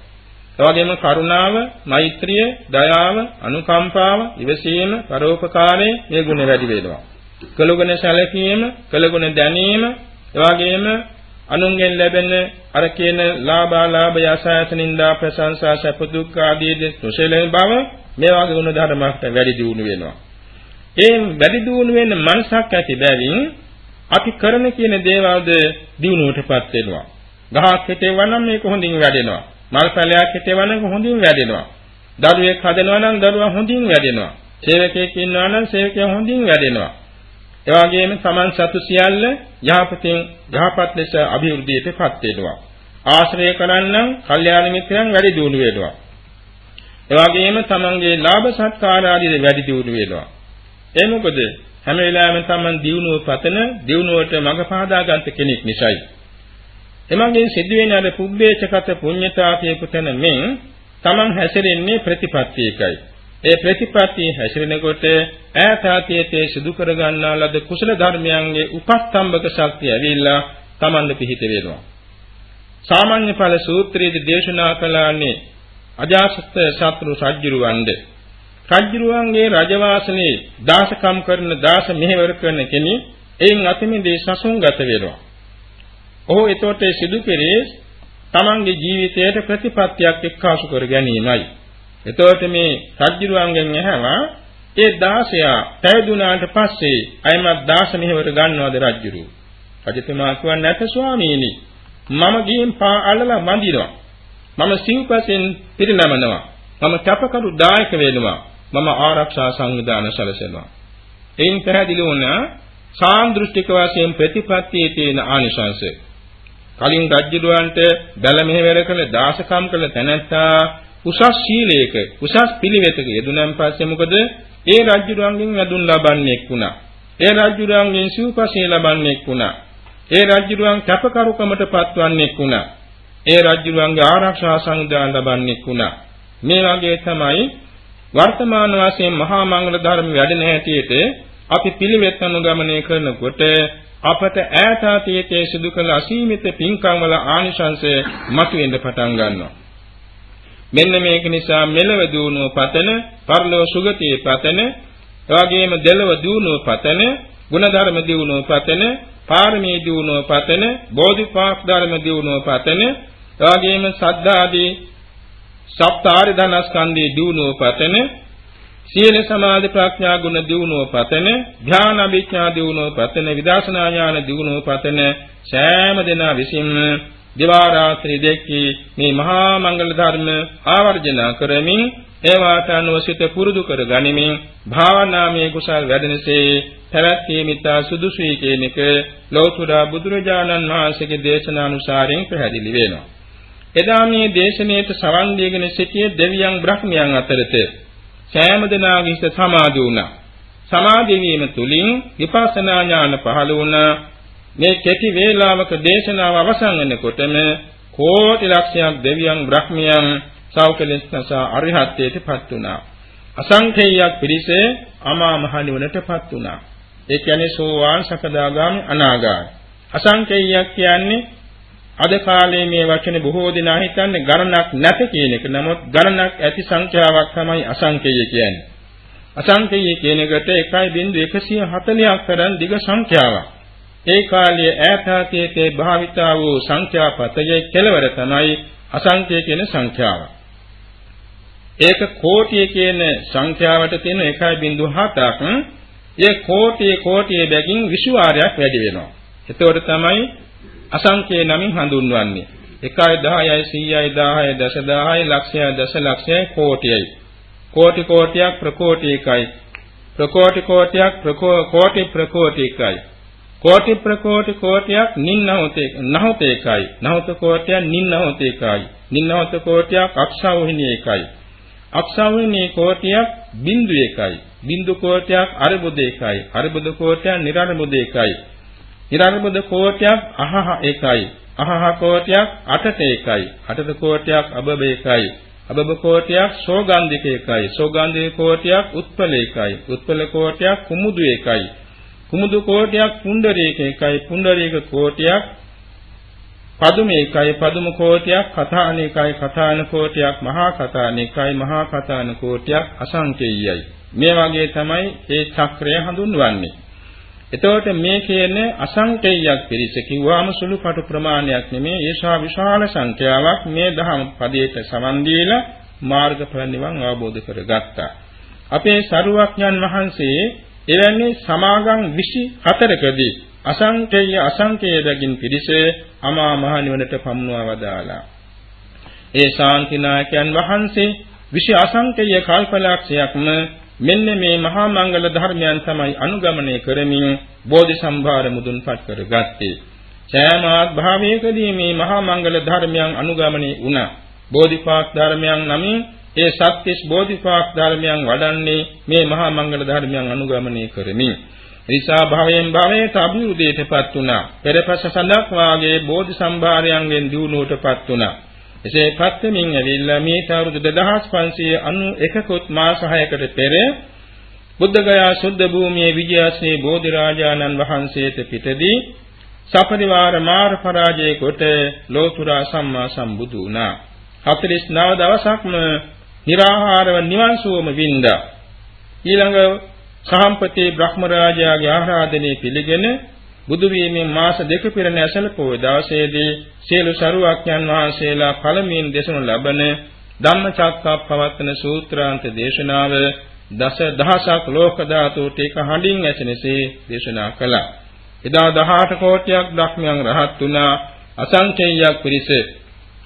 එවාගෙම කරුණාව, මෛත්‍රිය, දයාව, අනුකම්පාව, ඉවසීම, පරෝපකාරය මේ ගුණ වැඩි වෙනවා. කළගුණ සැලකීම, කළගුණ දැනීම, එවාගෙම අනුන්ගෙන් ලැබෙන අර කියන ලාභාලාභ යසායතනින්දා ප්‍රශංසා සැප දුක් ආදී දුසලෙන බව මේ වගේ ගුණ ධර්මයන්ට වැඩි දියුණු වෙනවා. ඒ වැඩි දියුණු වෙන මනසක් ඇති බැවින් අපි කරන කියන දේවල්ද දියුණුවටපත් වෙනවා. ගහක් හිටේවා නම් මේක හොඳින් වැඩෙනවා. මල් පැලයක් හිටේවා නම් හොඳින් වැඩෙනවා. දරුවෙක් හදනවා නම් දරුවා හොඳින් වැඩෙනවා. සේවකයෙක් ඉන්නවා නම් සේවකයා හොඳින් වැඩෙනවා. ඒ වගේම Taman සතු සියල්ල යහපතින් යහපත් ලෙස අභිවෘද්ධියටපත් වෙනවා. ආශ්‍රය කරන්නම් කල්යාණ මිත්‍රයන් වැඩි දියුණු වෙනවා. ඒ වගේම Tamanගේ ලාභ සත්කාර ආදී වැඩි දියුණු වෙනවා. ඒ මොකද හැම වෙලාවෙම Taman දියුණුව පතන දියුණුවට මඟ පාදා ගන්න කෙනෙක් නිසායි. එමගින් සිදුවෙන අර පුබ්බේචකත පුඤ්ඤතාපේ පුතන මෙන් Taman හැසිරෙන්නේ ප්‍රතිපත්තියකයි. ඒ ප්‍රතිපත්තිය හැසිරෙනකොට ඈතාතියේ සිදු කර ගන්නා ලද කුසල ධර්මයන්ගේ උපස්තම්භක ශක්තිය ඇවිල්ලා Taman පිහිට වෙනවා. සාමාන්‍ය ඵල සූත්‍රයේදී දේශනා කළානේ අජාසත් සත්‍රු සජ්ජිරුවන්ද රජ්ජුරුවන්ගේ රජවාසනේ දාසකම් කරන දාස මෙහෙවර කරන කෙනෙක් එයින් අතමින්දී සසුන්ගත වෙනවා. ඔහු එතකොට සිදු කෙරේ තමන්ගේ ජීවිතයට ප්‍රතිපත්තියක් එක්කාසු කර ගැනීමයි. එතකොට මේ රජ්ජුරුවන්ගෙන් ඇහලා ඒ දාසයා පැවිදුණාට පස්සේ අයමත් දාස මෙහෙවර ගන්නවද රජ්ජුරුව? රජතුමා කියන්නේ නැත ස්වාමීනි. මම ගිහින් පා අල්ලලා වඳිනවා. මම සිව්පසෙන් පිරිනමනවා. මම කැපකරු දායක වෙනවා. මම ආරක්ෂා සංවිධාන සැලසෙනවා. එයින් පැහැදිලි වුණා සාන්දෘෂ්ටික වශයෙන් ප්‍රතිපත්තියේ තියෙන ආනිශංශය. කලින් රජ්ජුරුවන්ට බැල මෙහෙවර කළ දාසකම් කළ තැනැත්තා උසස් ශීලයක උසස් පිළිවෙතක යෙදුණන් පස්සේ මොකද ඒ රජ්ජුරුවන්ගෙන් වැදුම් ලබන්නේක් වුණා. ඒ රජ්ජුරුවන්ගෙන් සිව්පසේ ලබන්නේක් වුණා. ඒ රජ්ජුරුවන් කැපකරුකමට පත්වන්නේක් වුණා. ඒ රජ්ජුරුවන්ගේ ආරක්ෂා සංවිධාන ලබන්නේක් වුණා. මේ වගේ තමයි වර්තමාන වශයෙන් මහා මංගල ධර්ම වැඩෙන හැටියට අපි පිළිවෙත් අනුගමනය කරනකොට අපට ඈත අතීතයේ සිදු කළ අසීමිත පින්කම් වල ආනිශංසය මතුවෙන්න පටන් ගන්නවා. මෙන්න මේක නිසා මෙලව දුණුව පතන, පරලෝ සුගතිය පතන, එවාගෙම දෙලව දුණුව පතන, ගුණධර්ම දිනුව පතන, පාරමී දිනුව පතන, බෝධිපාක් ධර්ම දිනුව පතන, එවාගෙම සද්ධාදී සප්තාරි ධනස්කන්ධයේ දියුණුව පතන සීල සමාධි ප්‍රඥා ගුණ දියුණුව පතන ධ්‍යාන අභිඥා දියුණුව පතන විදර්ශනා ඥාන දියුණුව පතන සෑම දෙනා විසින් දිවා රාත්‍රී දෙකී මේ මහා මංගල ධර්ම ආවර්ජනා කරමින් ඒවාට අනුව සිත පුරුදු කර ගනිමින් භාවනාමය කුසල් වැඩෙනසේ පැවැත්වීමිතා සුදුසුයි කියන එක ලෞතර බුදුරජාණන් වහන්සේගේ දේශනානුසාරයෙන් පැහැදිලි වෙනවා එදා මේ දේශනාවට සවන් දීගෙන සිටියේ දෙවියන් බ්‍රහ්මයන් අතරත සෑම දෙනාගේ හිත සමාදු වුණා. සමාධි වීම තුලින් විපස්සනා ඥාන පහළ වුණා. මේ කෙටි වේලාවක දේශනාව අවසන් වෙනකොටම කෝටි ලක්ෂයක් දෙවියන් බ්‍රහ්මයන් සෞඛලෙස්නසා අරිහත්ත්වයටපත් වුණා. අසංඛේයයක් පිරිස අමා මහ නිවනටපත් වුණා. ඒ කියන්නේ සෝවාන් සකදාගාමි අනාගාමි. අසංඛේයයක් කියන්නේ අද කාලේ මේ වචනේ බොහෝ දෙනා හිතන්නේ ගණනක් නැත කියන එක. නමුත් ගණනක් ඇති සංඛ්‍යාවක් තමයි අසංඛේය කියන්නේ. අසංඛේය කියන එකට 1.140ක් තරම් දිග සංඛ්‍යාවක්. ඒ කාලයේ ඈතාතීතේ භාවිතා වූ සංඛ්‍යාපතයේ කෙලවර තමයි අසංඛ්‍ය කියන සංඛ්‍යාව. ඒක කෝටිය කියන සංඛ්‍යාවට තියෙන 1.7ක් ඒ කෝටිය කෝටිය බැගින් විශ්වාරයක් වැඩි වෙනවා. එතකොට තමයි අසංඛ්‍ය නමින් හඳුන්වන්නේ. 1යි 10යි 100යි 10යි දශදහයි ලක්ෂයයි දශලක්ෂයයි කෝටියයි. කෝටි කෝටියක් ප්‍රකෝටි එකයි. ප්‍රකෝටි කෝටියක් කෝටි ප්‍රකෝටි එකයි. කෝටි ප්‍රකෝටි කෝටියක් නින්නහොතේ නහොතේ එකයි. නහොත කෝටියක් නින්නහොතේ එකයි. නින්නහොත කෝටියක් අක්ෂාවහිනී එකයි. අක්ෂාවහිනී කෝටියක් බිඳු එකයි. බිඳු කෝටියක් අරබුද එකයි. අරබුද කෝටියක් නිරාරබුද එකයි. නිරාරබුද කෝටියක් අහහ එකයි. අහහ කෝටියක් අටට එකයි. අටට කෝටියක් අබබ එකයි. අබබ කෝටියක් සෝගන්ධික එකයි. සෝගන්ධික කෝටියක් උත්පල එකයි. උත්පල කෝටියක් කුමුදු එකයි. කුමුදු කෝටියක් පුණ්ඩරීක එකයි. පුණ්ඩරීක කෝටියක් පදුම එකයි. පදුම කෝටියක් කථාන එකයි. කථාන කෝටියක් මහා කථාන එකයි. මහා කථාන කෝටියක් අසංකේයයි. මේ වගේ තමයි මේ චක්‍රය හඳුන්වන්නේ. එතකොට මේ කියන්නේ අසංකේයයක් පිරිස. කිව්වාම සුළු කටු ප්‍රමාණයක් නෙමේ ඒසා විශාල සංඛ්‍යාවක්. මේ දහම් පදයට සමන් දීලා මාර්ගඵල නිවන් අවබෝධ කරගත්තා. අපේ සරුවක්ඥන් වහන්සේ එවැනි සමාගම් 24කදී අසංකේය අසංකේය බැගින් පිරිස අමා මහ නිවනට පමුණවා වදාලා. ඒ ශාන්තිනායකයන් වහන්සේ විශ් අසංකේය කල්පලක්ෂයක්ම මෙන්න මේ මහා මංගල ධර්මයන් තමයි අනුගමනය කරමින් බෝධි සම්භාර මුදුන්පත් කරගත්තේ. සෑමාත් භාවයකදී මේ මහා මංගල ධර්මයන් අනුගමනය වුණා. බෝධිපාක් ධර්මයන් නමින් ඒ සත්‍තිස් බෝධිපාක් ධර්මයන් වඩන්නේ මේ මහා මංගල ධර්මයන් අනුගමනය කරමින්. නිසා භවයෙන් භවයට අභිවෘද්ධියටපත් වුණා. පෙරපස සඳක් වාගේ බෝධි සම්භාරයන්ගෙන් දියුණුවටපත් වුණා. එසේ පත්වමින් ඇවිල්ලා මේ අවුරුදු 2591කුත් මාස 6කට පෙර බුද්ධගයා සුද්ධ භූමියේ විජයාශ්‍රී බෝධි රාජානන් වහන්සේට පිටදී සපරිවාර මාර පරාජය කොට ලෝතුරා සම්මා සම්බුදු වුණා. 49 දවසක්ම निराහාරව නිවන් සුවම වින්දා. ඊළඟ සහම්පති බ්‍රහ්මරාජයාගේ ආරාධනය පිළිගෙන බුදු වීමෙන් මාස දෙක පෙර නැසල පොය දවසේදී සියලු සරුවක්යන් වහන්සේලා පළමුවෙන් දේශනු ලබන ධම්මචක්කප්පවත්තන සූත්‍රාන්ත දේශනාව දස දහසක් ලෝක ධාතු ටික හඬින් ඇසෙනසේ දේශනා කළා. එදා 18 කෝටියක් ධර්මයන් රහත් වුණා අසංකේයයක් පිරිස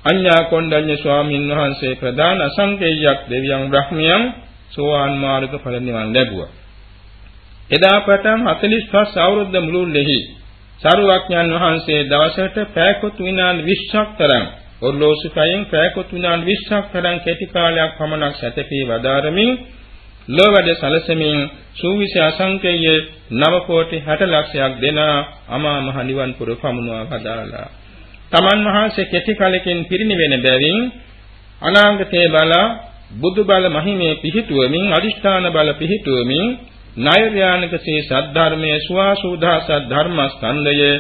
අඤ්ඤා කොණ්ඩඤ්ඤ ස්වාමීන් වහන්සේ ප්‍රදාන අසංකේයයක් දෙවියන් බ්‍රහ්මයන් සෝවාන් මාර්ග ඵල නිවන් ලැබුවා. එදා පටන් 45 අවුරුද්ද මුළුල්ලෙහි සරුවක්ඥන් වහන්සේ දවසට පැයකොත් විනාඩි 20ක් තරම් ඔර්ලෝසුකයෙන් පැයකොත් විනාඩි 20ක් තරම් කෙටි කාලයක් පමණක් සැතපී වදාරමින් ලෝවැඩ සලසමින් සූවිසි අසංකේය නව කෝටි 60 ලක්ෂයක් දෙන අමා මහ නිවන් පුර පමුණවා වදාලා තමන් වහන්සේ කෙටි කලකින් පිරිනිවෙන බැවින් අනාගතේ බල බුදු බල මහිමේ පිහිටුවමින් අදිෂ්ඨාන බල පිහිටුවමින් නෛර්යානිකසේ සද්ධර්මයේ සුවාසුදාස ධර්මස්කන්ධය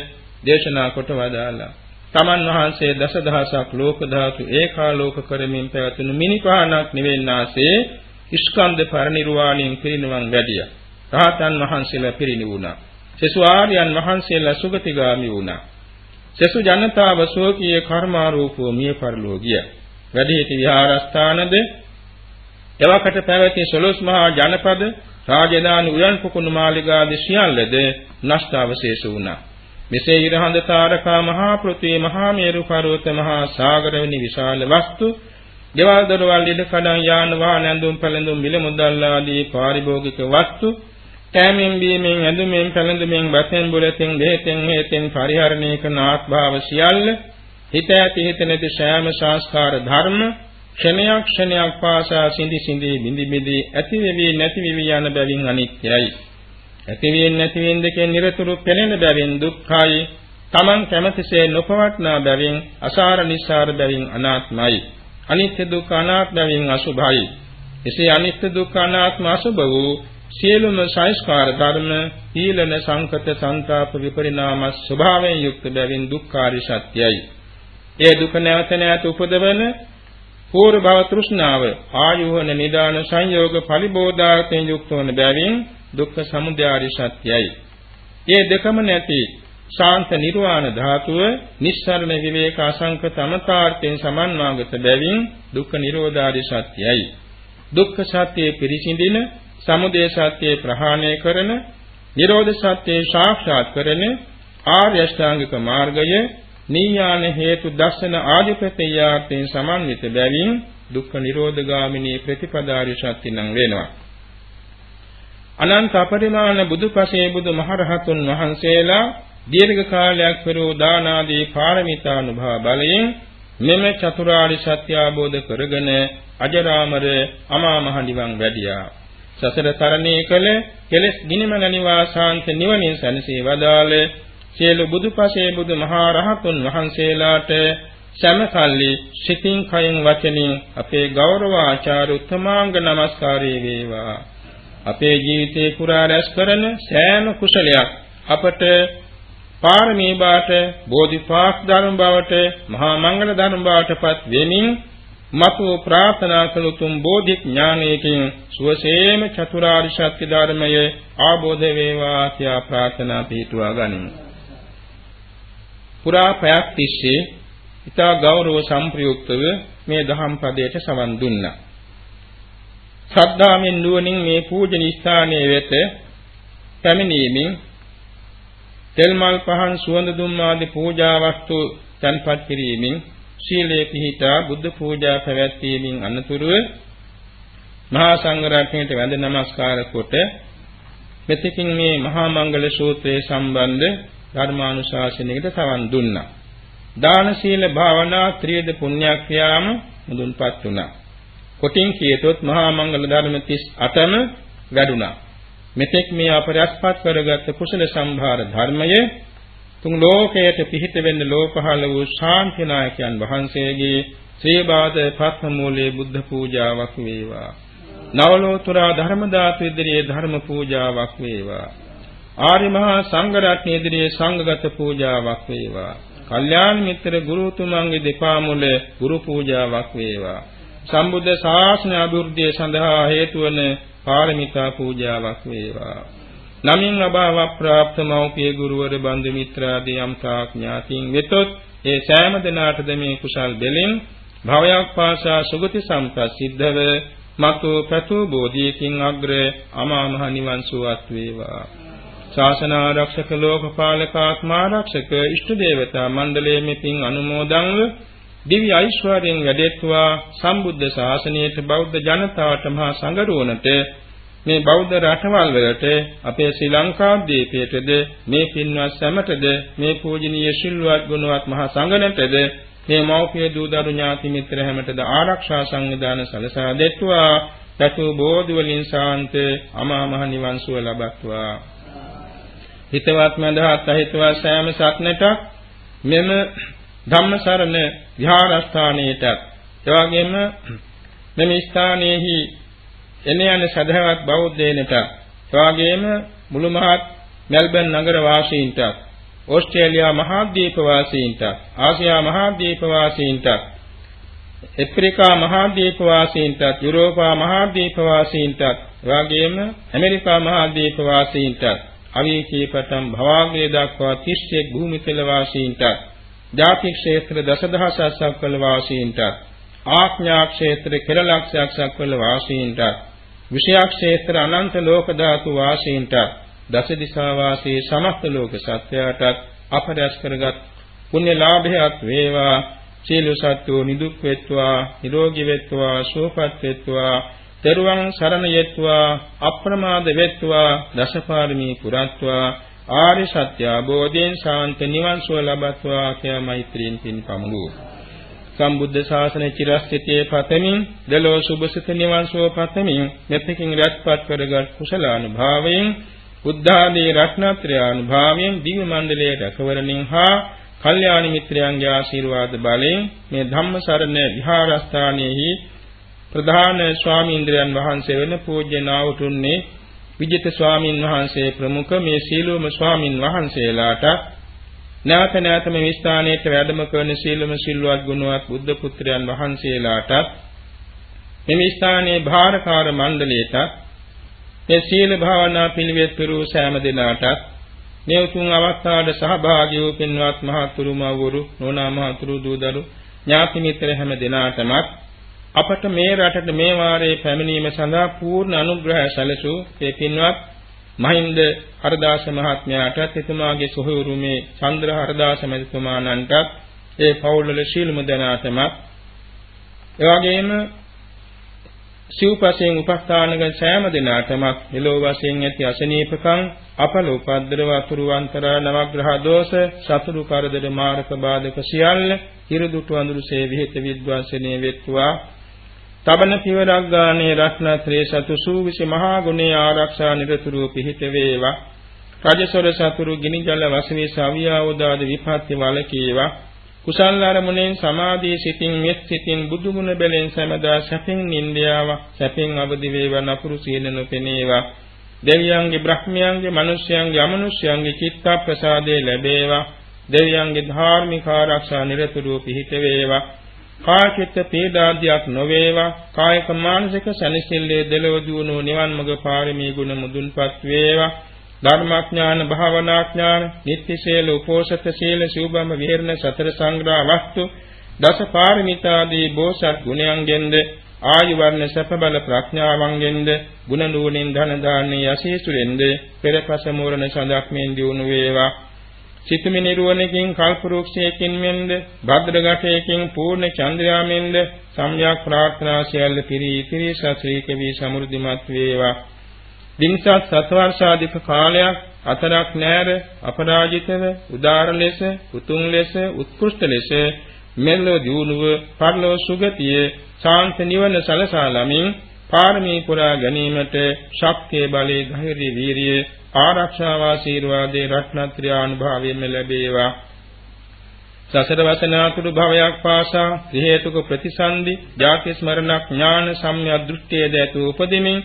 දේශනා කොට වදාලා තමන් වහන්සේ දසදහසක් ලෝක ධාතු ඒකාලෝක කරමින් පැවතුණු මිනිපානක් නිවෙන්නාසේ ස්කන්ධ පරිනිර්වාණයෙන් පිරිනිවන් වැඩියා. රහතන් වහන්සේලා පිරිනිවුණා. සසු ආර්යයන් වහන්සේලා සුගතිගාමි වුණා. සසු ජනතාව සෝකීය කර්මාරූපෝ මිය පරලෝ ගිය. වැඩිහිටි විහාරස්ථානද එවකට පැවති සොළොස් මහා ජනපද රාජධානි උයන් පුකුණු මාලිගාදී සියල්ලද නෂ්ට අවශේෂ වුණා. මෙසේ ඉරහඳ තාරකා මහා පෘථිවි මහා මේරු පර්වත මහා සාගර වැනි විශාල වස්තු ගෙවල් දොරවල් ඉඩ කඩන් යාන වාහන ඇඳුම් පැළඳුම් මිල මුදල් ආදී පාරිභෝගික වස්තු කෑමෙන් බීමෙන් ඇඳුමෙන් පැළඳුමෙන් බතෙන් බුලතෙන් දෙහෙතෙන් හේතෙන් පරිහරණය කරන ආත්භාව සියල්ල හිත ඇති හිත නැති සෑම සංස්කාර ධර්ම ක්ෂණයක් ක්ෂණයක් පාසා සිඳි සිඳි බිඳි බිඳි ඇති වෙවි නැති වෙවි යන බැවින් අනිත්‍යයි ඇතිවීම නැතිවීම දෙකෙන් නිරතුරු පෙළෙන බැවින් දුක්ඛයි. Taman කැමැතිසේ නොපවටනා බැවින් අසාර නිස්සාර බැවින් අනාත්මයි. අනිත්‍ය දුක්ඛ අනාත්ම බැවින් අසුභයි. එසේ අනිත්‍ය දුක්ඛ අනාත්ම අසුභ වූ සියලුම සංස්කාර ධර්ම ඊළන සංකත සංతాප විපරිණාම ස්වභාවයෙන් යුක්ත බැවින් දුක්ඛාරි සත්‍යයි. ඒ දුක නැවත නැවත උපදවන පූර්ව භව තෘෂ්ණාව ආයෝහන නිදාන සංයෝග පරිබෝධාතෙන් යුක්ත වන බැවින් දුක්ඛ සමුදයාරි සත්‍යයි. ඒ දෙකම නැති ශාන්ත නිර්වාණ ධාතුව නිස්සරණ විවේක අසංක තමතාර්ථයෙන් සමන්වාගත බැවින් දුක්ඛ නිරෝධාරි සත්‍යයි. දුක්ඛ සත්‍යයේ පිරිසිඳින සමුදය සත්‍යයේ ප්‍රහාණය කරන නිරෝධ සත්‍යයේ සාක්ෂාත් කරන ආර්ය අෂ්ටාංගික මාර්ගය නීයාන හේතු දර්ශන ආදිපතේයාර්ථයෙන් සමන්විත බැවින් දුක්ඛ නිරෝධගාමිනී ප්‍රතිපදාරි සත්‍ය නම් වෙනවා. අනන්ත අපරිමාණ බුදුපසේ බුදුමහරහතුන් වහන්සේලා දීර්ඝ කාලයක් පෙරූ දාන ආදී පාරමිතානුභව බලයෙන් මෙම චතුරාර්ය සත්‍ය අවබෝධ කරගෙන අජරාමර අමා මහ නිවන් වැඩියා. සසර තරණය කළ කෙලෙස් ගිනිමන නිවාසාන්ත නිවනින් සැනසී වදාළ සියලු බුදුපසේ බුදුමහා රහතුන් වහන්සේලාට සමකල්ලි සිතින් කයින් වචනින් අපේ ගෞරව ආචාර උත්තමාංග නමස්කාරය වේවා. අපේ ජීවිතේ පුරා රැස් කරන සෑම කුසලයක් අපට පාරමී බාට බෝධිපාක් ධර්ම බවට මහා මංගල ධර්ම බවටපත් වෙමින් මතු ප්‍රාර්ථනා කළ උතුම් බෝධි ඥානයකින් සුවසේම චතුරාර්ය සත්‍ය ධර්මයේ ආબોධ වේවා කියා ප්‍රාර්ථනා පිටුවා ගනිමු. පුරා පැයක් තිස්සේ ඊතා ගෞරව සම්ප්‍රයුක්තව මේ දහම් පදයට සවන් දුන්නා. ශ්‍රද්ධාවෙන් නුවණින් මේ පූජනීය ස්ථානයේ වෙත පැමිණීමෙන් තෙල් මල් පහන් සුවඳ දුම් ආදී පූජා වස්තු තන්පත් කිරීමෙන් ශීලයේ පිහිටා බුද්ධ පූජා පැවැත්වීමෙන් අනතුරුව මහා සංඝරත්නයට වැඳ නමස්කාර කොට මෙතකින් මේ මහා මංගල සූත්‍රයේ සම්බන්ධ ධර්මානුශාසනයකට සවන් දුන්නා. දාන සීල භාවනා ත්‍රිවිධ පුණ්‍යක්‍රියාම මුදුන්පත් වුණා. කොටින් කියතොත් මහා මංගල ධර්ම 38ම වැඩුණා. මෙතෙක් මේ අපරස්පත් කරගත් කුසල සම්භාර ධර්මය තුන් ලෝකයට පිහිට වෙන්න ලෝපහල වූ ශාන්තිනායකයන් වහන්සේගේ ශ්‍රී බාද පත්මූලයේ බුද්ධ පූජාවක් වේවා. නවලෝතුරා ධර්ම දාතු ඉදිරියේ ධර්ම පූජාවක් වේවා. ආර්ය මහා සංඝ රත්නයේ ඉදිරියේ සංඝගත පූජාවක් වේවා. කල්යාණ මිත්‍ර ගුරුතුමන්ගේ දෙපා මුල ගුරු පූජාවක් වේවා. සම්බුද්ධ ශාසන අභිවෘද්ධිය සඳහා හේතු වන පාරමිතා පූජාවක් වේවා. නමින් අභාව ප්‍රාප්ත මෞපිය ගුරුවර බන්දු මිත්‍රාදී යම්තා ඥාතින් වෙතොත් ඒ සෑම දිනාටද මේ කුසල් දෙලින් භවයක් පාසා සුගති සම්පත් සිද්ධව මතු ප්‍රතු බෝධියකින් අග්‍ර අමා මහ නිවන් සුවත් වේවා. ශාසන ආරක්ෂක ලෝකපාලක ආත්මාරක්ෂක ඉෂ්ට දේවතා මණ්ඩලයේ මෙතින් අනුමෝදන්ව දිව්‍ය ඓශ්වර්යයෙන් වැඩෙත්වා සම්බුද්ධ ශාසනයට බෞද්ධ ජනතාවට මහා සංගරුවනට මේ බෞද්ධ රටවල් වලට අපේ ශ්‍රී ලංකාද්වීපයටද මේ පින්වත් සැමටද මේ පූජනීය සිල්වත් ගුණවත් මහා සංඝනටද මේ මෞපිය දූ දරු ඥාති මිත්‍ර හැමතෙද ආරක්ෂා සංවිධාන සලසා දෙත්වා. සතු බෝධි වලින් සාන්ත අමා මහ නිවන් සුව ලබත්වා. හිතවත් මඳහත් අහිතවත් සෑම සත්නට මෙම ධම්මසරණ විහාරස්ථානයේට එවැගේම මෙම ස්ථානයේහි එන යන සදහවත් බෞද්ධයනට. එවාගෙම මුළු මහත් මෙල්බන් නගර වාසීන්ට ඕස්ට්‍රේලියා මහාද්වීප වාසීන්ට ආසියා මහාද්වීප වාසීන්ට ඇෆ්‍රිකා මහාද්වීප වාසීන්ට යුරෝපා මහාද්වීප වාසීන්ට එවාගෙම ඇමරිකා මහාද්වීප වාසීන්ට අවීචී පටන් භවාග්‍රේ දක්වා 31 භූමිතල වාසීන්ට ජාති ක්ෂේත්‍ර දසදහසක් සක්වල වාසීන්ට ආඥා ක්ෂේත්‍ර කෙලලක්ෂයක් සක්වල වාසීන්ට විෂයක් ක්ෂේත්‍ර අනන්ත ලෝක ධාතු වාසීන්ට දස දිසා වාසී සමස්ත ලෝක සත්‍යයටත් අපරස් කරගත් පුණ්‍ය ලාභයක් වේවා සීල සත්වෝ නිදුක් වෙත්වා නිරෝගී වෙත්වා සුවපත් වෙත්වා තෙරුවන් සරණ යෙත්වා අප්‍රමාද වෙත්වා දසපාරමී පුරත්වා ආරි සත්‍ය අවබෝධයෙන් ශාන්ත නිවන් සුව ලබත්වා කියා මෛත්‍රියෙන් පින් පමුණුවෝ. සම්බුද්ධ ශාසනය චිරස්ථිතයේ පතමින් දලෝ සුභසිත නිවන් සුව පතමින් මෙතකින් රැස්පත් කරගත් කුසලානුභාවයෙන් බුද්ධාදී රත්නත්‍රය අනුභවයෙන් දිව්‍ය මණ්ඩලයේ රැකවරණින් හා කල්යාණ මිත්‍රයන්ගේ ආශිර්වාද බලයෙන් මේ ධම්මසරණ විහාරස්ථානයේහි ප්‍රධාන ස්වාමීන්ද්‍රයන් වහන්සේ වෙන පූජ්‍ය නාවුතුන්නේ විජිත ස්වාමින් වහන්සේ ප්‍රමුඛ මේ සීලෝම ස්වාමින් වහන්සේලාට නැවත නැවත මේ ස්ථානයේ වැඩම කරන සීලම සිල්වත් ගුණවත් බුද්ධ පුත්‍රයන් වහන්සේලාට මේ ස්ථානයේ භාරකාර මණ්ඩලයට මේ සීල භාවනා පිළිවෙත් පිරූ සෑම දිනාටත් මේ උතුම් අවස්ථාවට සහභාගී වූ පින්වත් මහතුරු මව්වරු නෝනා මහතුරු දූදරු ඥාති මිත්‍ර හැම දිනාටම අපට මේ රටට මේ වාරයේ පැමිණීම සඳහා පූර්ණ අනුග්‍රහය සැලසූ මේ පින්වත් මහින්ද හරදාස මහත්මයාටත් එතුමාගේ සොහොයුරුමේ චන්ද්‍ර හරදාස මහත්මයාණන්ටත් ඒ පවුල්වල ශීලමු දනාතම එවැගේම සිව්පසයෙන් උපස්ථානක සෑම දිනාටම මෙලෝ වශයෙන් ඇති අසනීපකම් අපල උපද්දරව අතුරු අන්තරා නවග්‍රහ දෝෂ සතුරු කරදර මාරක බාධක සියල්ල හිරුදුටු අඳුරුසේ විහෙත විද්වාසනේ වෙත්වා. තබන පිවරක් ගානේ රත්නත්‍රේ සතු සූවිසි මහා ගුණේ ආරක්ෂා නිරතුරුව පිහිට වේවා. රජසොර සතුරු ගිනි ජල වසනේ සවියාවදාද විපත්ති වලකීවා කුසල් අරමුණෙන් සමාධිය සිතින් මෙත් සිතින් බුදුගුණ බැලෙන් සමදා සැපෙන් නින්දියාව. සැපෙන් අවදි වේවා නපුරු සීන නොපෙනේවා. දෙවියන්ගේ බ්‍රහ්මයන්ගේ මිනිස්යන්ගේ අමනුෂ්‍යයන්ගේ චිත්ත ප්‍රසාදේ ලැබේවා. දෙවියන්ගේ ධාර්මික ආරක්ෂා නිරතුරුව පිහිට වේවා. කායික පීඩාදියක් නොවේවා. කායික මානසික සැනසෙල්ලේ දෙලව දුණු නිවන් මඟ පාරමී ගුණ මුදුන්පත් වේවා. ධර්මාඥාන භාවනාඥාන නිත්‍ය සීල උපෝසත සීල සූබම විහෙරණ සතර සංග්‍රහ වස්තු දස පාරමිතාදී බෝසත් ගුණයන්ගෙන්ද ආයු වර්ණ සැප බල ප්‍රඥාවන්ගෙන්ද ගුණ නුවණින් ධන දාන්නේ යසීසුරෙන්ද පෙරපස මෝරණ සඳක්මෙන් දිනු වේවා. සිතමි නිරුවණකින් කල්පරුක්ෂයකින් මෙන්ද භද්‍රගතයකින් පූර්ණ චන්ද්‍රයාමෙන්ද සම්්‍යක් ප්‍රාර්ථනා සියල්ල පිරි ඉතිරි සත්‍රීක වී සමෘද්ධිමත් වේවා. දිනසත් සතවර්ෂාධික කාලයක් අතරක් නැර අපරාජිතව උදාර ලෙස උතුම් ලෙස උත්කෘෂ්ඨ ලෙස මෙල්ලෝ දියුණුව පරලෝ සුගතිය ශාන්ත නිවන සලසා ලමින් පාරමී පුරා ගැනීමට ශක්තිය බලය ධෛර්ය වීරිය ආරක්ෂා වාසීර්වාදේ රත්නත්‍රය අනුභවයෙන් ලැබේවා. සසර වසනාතුරු භවයක් පාසා ත්‍රි හේතුක ප්‍රතිසන්දි ජාති ස්මරණ ඥාන සම්‍යක් දෘෂ්ටියේ දතු උපදිමින්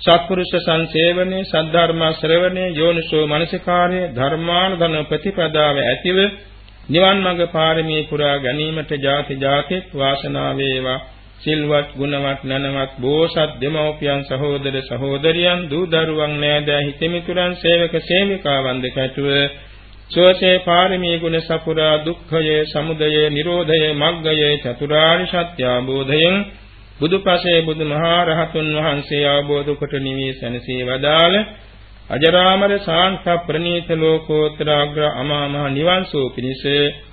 සත්පුරුෂ සංසේවනයේ සද්ධර්ම ශ්‍රවණයේ යෝනිසෝ මනසිකාර්ය ධර්මානුධන ප්‍රතිපදාව ඇතිව නිවන් මඟ පාරමී පුරා ගැනීමට ಜಾති ಜಾතිත් වාසනාව වේවා. සිල්වත් ගුණවත් නනවත් බෝසත් දෙමව්පියන් සහෝදර සහෝදරියන් දූ දරුවන් නෑදෑ හිතමිතුරන් සේවක සේවිකාවන් දෙකටුව සෝසේ පාරමී ගුණ සපුරා දුක්ඛයේ සමුදයේ නිරෝධයේ මග්ගයේ චතුරාර්ය සත්‍ය අවබෝධයෙන් බුදුපසේ බුදුමහා රහතුන් වහන්සේ අවබෝධ කොට නිවී සැනසී වදාළ අජරාමර ශාන්ත ප්‍රණීත ලෝකෝත්තර අග්‍ර අමා මහ නිවන් සෝ පිණිස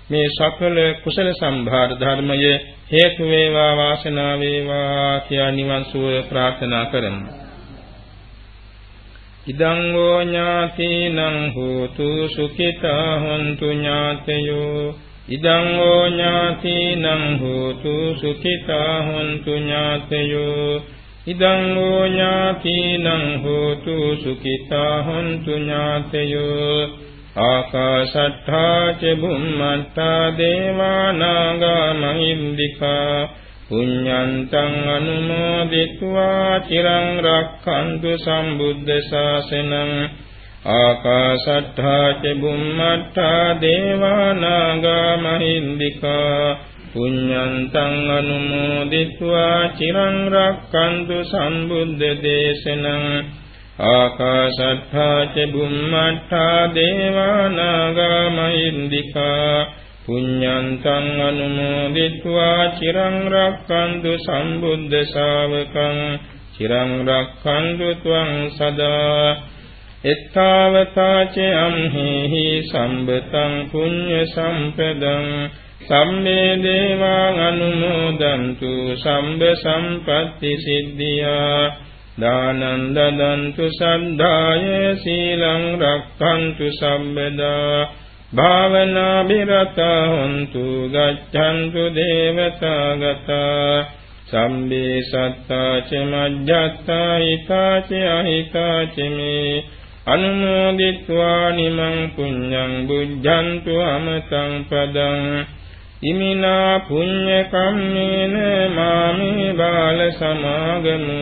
මේ සකල කුසල සම්භාර ධර්මයේ හේතු වේවා වාසනාව වේවා කියා නිවන් සුව ප්‍රාර්ථනා කරමු. ඉදං ෝ ඥාතිනං හෝතු සුඛිතා හොන්තු ඥාතයෝ. ඉදං ඕ ඥාතිනං හෝතු සුඛිතා හොන්තු ඥාතයෝ. ඉදං ඕ ඥාතිනං හෝතු සුඛිතා හොන්තු ඥාතයෝ. ආකාශට්ඨා ච බුම්මට්ඨා දේවානාගා මහින්దికා පුඤ්ඤන්තං අනුමෝදිත्वा චිරං රක්ඛන්තු සම්බුද්ධ ශාසනං ආකාශට්ඨා ච බුම්මට්ඨා දේවානාගා මහින්దికා පුඤ්ඤන්තං අනුමෝදිත्वा චිරං රක්ඛන්තු සම්බුද්ධ දේශනං ආකාශත්ථා ච බුම්මත්ථා දේවානාගා මහින්దికා පුඤ්ඤන්තං අනුමෝදිත्वा චිරං රක්ඛන්තු සම්බුද්ධ ශාවකං චිරං රක්ඛන්තු ත්වං සදා එත්තාවතා ච අම්හිහි සම්බතං පුඤ්ඤ සම්පදං සම්මේ දේවාං අනුමෝදන්තු සම්බ සම්පත්‍ති සිද්ධියා දානං දදන්තු සද්ධාය සීලං රක්ඛන්තු සම්බදා භාවනා බිරතා හොන්තු ගච්ඡන්තු දේවතා ගතා සම්බේ සත්තා ච මජ්ජත්තා හිතා ච අහිතා ච මේ අනුමෝදිත්වා නිමං පුඤ්ඤං බුද්ධන්තු අමතං පදං ඉමිනා පුඤ්ඤ කම්මේන මාමේ බාල සමාගමු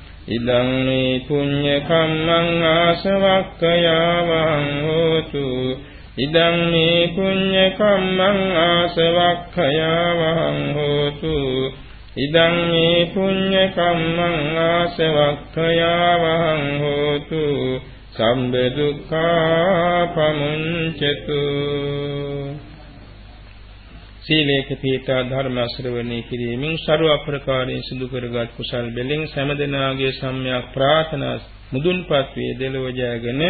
ඉදං මේ පුඤ්ඤ කම්මං ආසවක්ඛයාවං හෝතු. ඉදං මේ පුඤ්ඤ කම්මං ආසවක්ඛයාවං හෝතු. ඉදං මේ පුඤ්ඤ කම්මං ආසවක්ඛයාවං හෝතු. සම්බ දුක්ඛා පමුංචතු සීලේක පීඨා ධර්ම ශ්‍රවණී කිරීමෙන් ਸਰව අප්‍රකාරයෙන් සිදු කරගත් කුසල් බෙලින් සෑමදෙනාගේ සම්‍යක් ප්‍රාර්ථනා මුදුන්පත් වේ දෙලොව ජයගෙන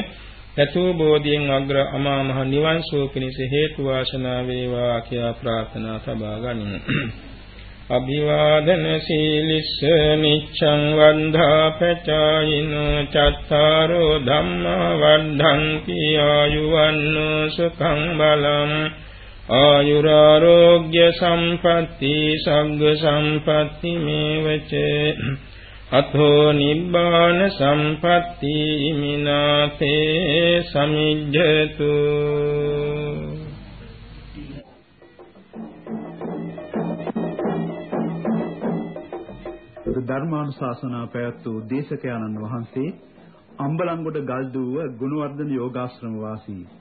යතු බෝධියෙන් අග්‍ර අමා මහ නිවන් සුව පිණිස හේතු වාසනා වේවා කියා ප්‍රාර්ථනා සබා ගනිමු. අභිවාදන සීලිස්ස නිච්ඡං වන්ධා පචායින චත්තාරෝ ධම්මා වද්ධන්ති ආයුවන්නෝ සුඛං බලං ආයුරාෝග්‍ය සම්පatti සග්ග සම්පatti මේවච. අතෝ නිබ්බාන සම්පatti මිනාතේ සමිජ්ජතු. ධර්මානුශාසනා පැවැත්වූ දේශකයන්න් වහන්සේ අම්බලන්ගොඩ ගල්දුව ගුණවර්ධන යෝගාශ්‍රම වාසී.